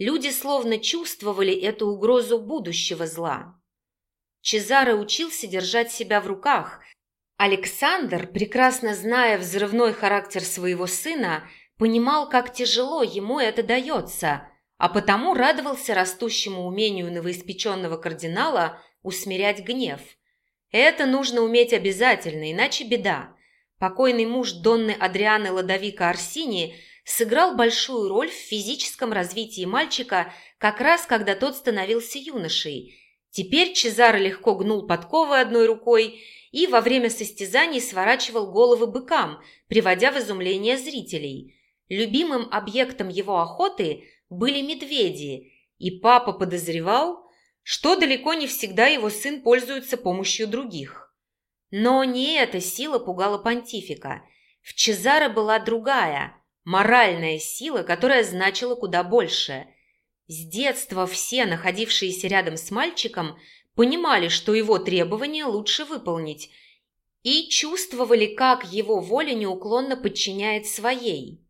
Люди словно чувствовали эту угрозу будущего зла. Чезаро учился держать себя в руках. Александр, прекрасно зная взрывной характер своего сына, понимал, как тяжело ему это дается, а потому радовался растущему умению новоиспеченного кардинала усмирять гнев. Это нужно уметь обязательно, иначе беда. Покойный муж Донны Адрианы Ладовика Арсини сыграл большую роль в физическом развитии мальчика как раз когда тот становился юношей. Теперь Чезаро легко гнул подковы одной рукой и во время состязаний сворачивал головы быкам, приводя в изумление зрителей. Любимым объектом его охоты были медведи, и папа подозревал, что далеко не всегда его сын пользуется помощью других. Но не эта сила пугала понтифика. В Чезаре была другая, моральная сила, которая значила куда больше. С детства все, находившиеся рядом с мальчиком, понимали, что его требования лучше выполнить, и чувствовали, как его воля неуклонно подчиняет своей.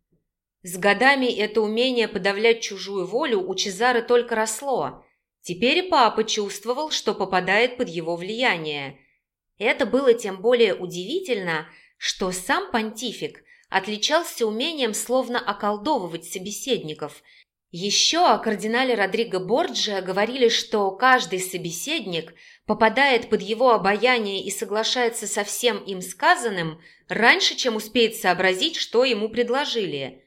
С годами это умение подавлять чужую волю у Чезары только росло – Теперь папа чувствовал, что попадает под его влияние. Это было тем более удивительно, что сам понтифик отличался умением словно околдовывать собеседников. Еще о кардинале Родриго Борджиа говорили, что каждый собеседник попадает под его обаяние и соглашается со всем им сказанным раньше, чем успеет сообразить, что ему предложили.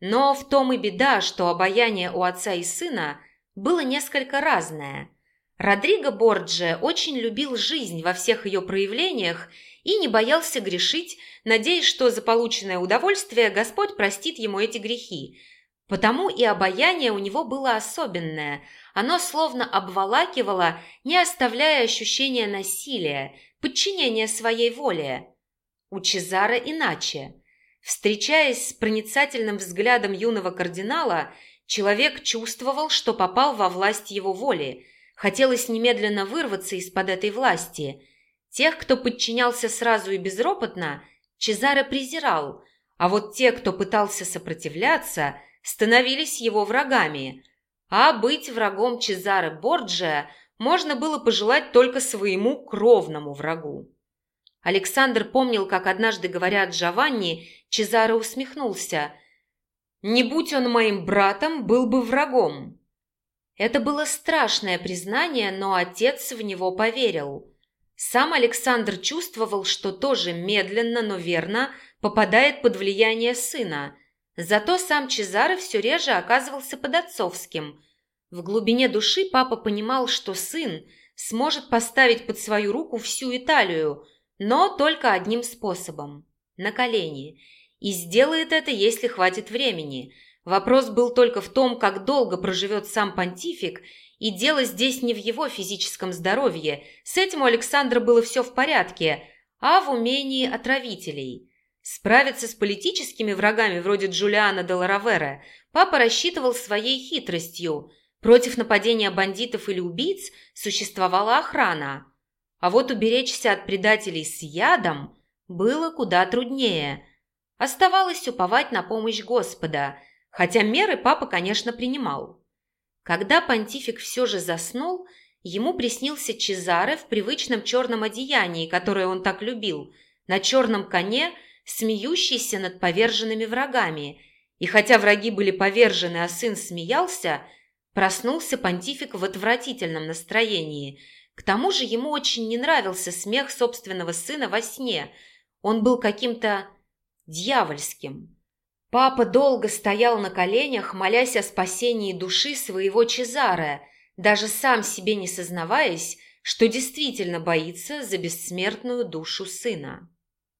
Но в том и беда, что обаяние у отца и сына – было несколько разное. Родриго Борджи очень любил жизнь во всех ее проявлениях и не боялся грешить, надеясь, что за полученное удовольствие Господь простит ему эти грехи. Потому и обаяние у него было особенное. Оно словно обволакивало, не оставляя ощущения насилия, подчинения своей воле. У Чезара иначе. Встречаясь с проницательным взглядом юного кардинала, Человек чувствовал, что попал во власть его воли. Хотелось немедленно вырваться из-под этой власти. Тех, кто подчинялся сразу и безропотно, Чезаре презирал, а вот те, кто пытался сопротивляться, становились его врагами, а быть врагом Чезаре Борджия можно было пожелать только своему кровному врагу. Александр помнил, как однажды, говоря Джованни, Чезаре усмехнулся. «Не будь он моим братом, был бы врагом». Это было страшное признание, но отец в него поверил. Сам Александр чувствовал, что тоже медленно, но верно попадает под влияние сына. Зато сам Чезаре все реже оказывался под отцовским. В глубине души папа понимал, что сын сможет поставить под свою руку всю Италию, но только одним способом – на колени. И сделает это, если хватит времени. Вопрос был только в том, как долго проживет сам понтифик, и дело здесь не в его физическом здоровье. С этим у Александра было все в порядке, а в умении отравителей. Справиться с политическими врагами вроде Джулиана де Ларавера папа рассчитывал своей хитростью. Против нападения бандитов или убийц существовала охрана – а вот уберечься от предателей с ядом было куда труднее. Оставалось уповать на помощь Господа, хотя меры папа, конечно, принимал. Когда понтифик все же заснул, ему приснился Чезаре в привычном черном одеянии, которое он так любил, на черном коне, смеющийся над поверженными врагами. И хотя враги были повержены, а сын смеялся, проснулся понтифик в отвратительном настроении – к тому же ему очень не нравился смех собственного сына во сне. Он был каким-то дьявольским. Папа долго стоял на коленях, молясь о спасении души своего Чезаре, даже сам себе не сознаваясь, что действительно боится за бессмертную душу сына.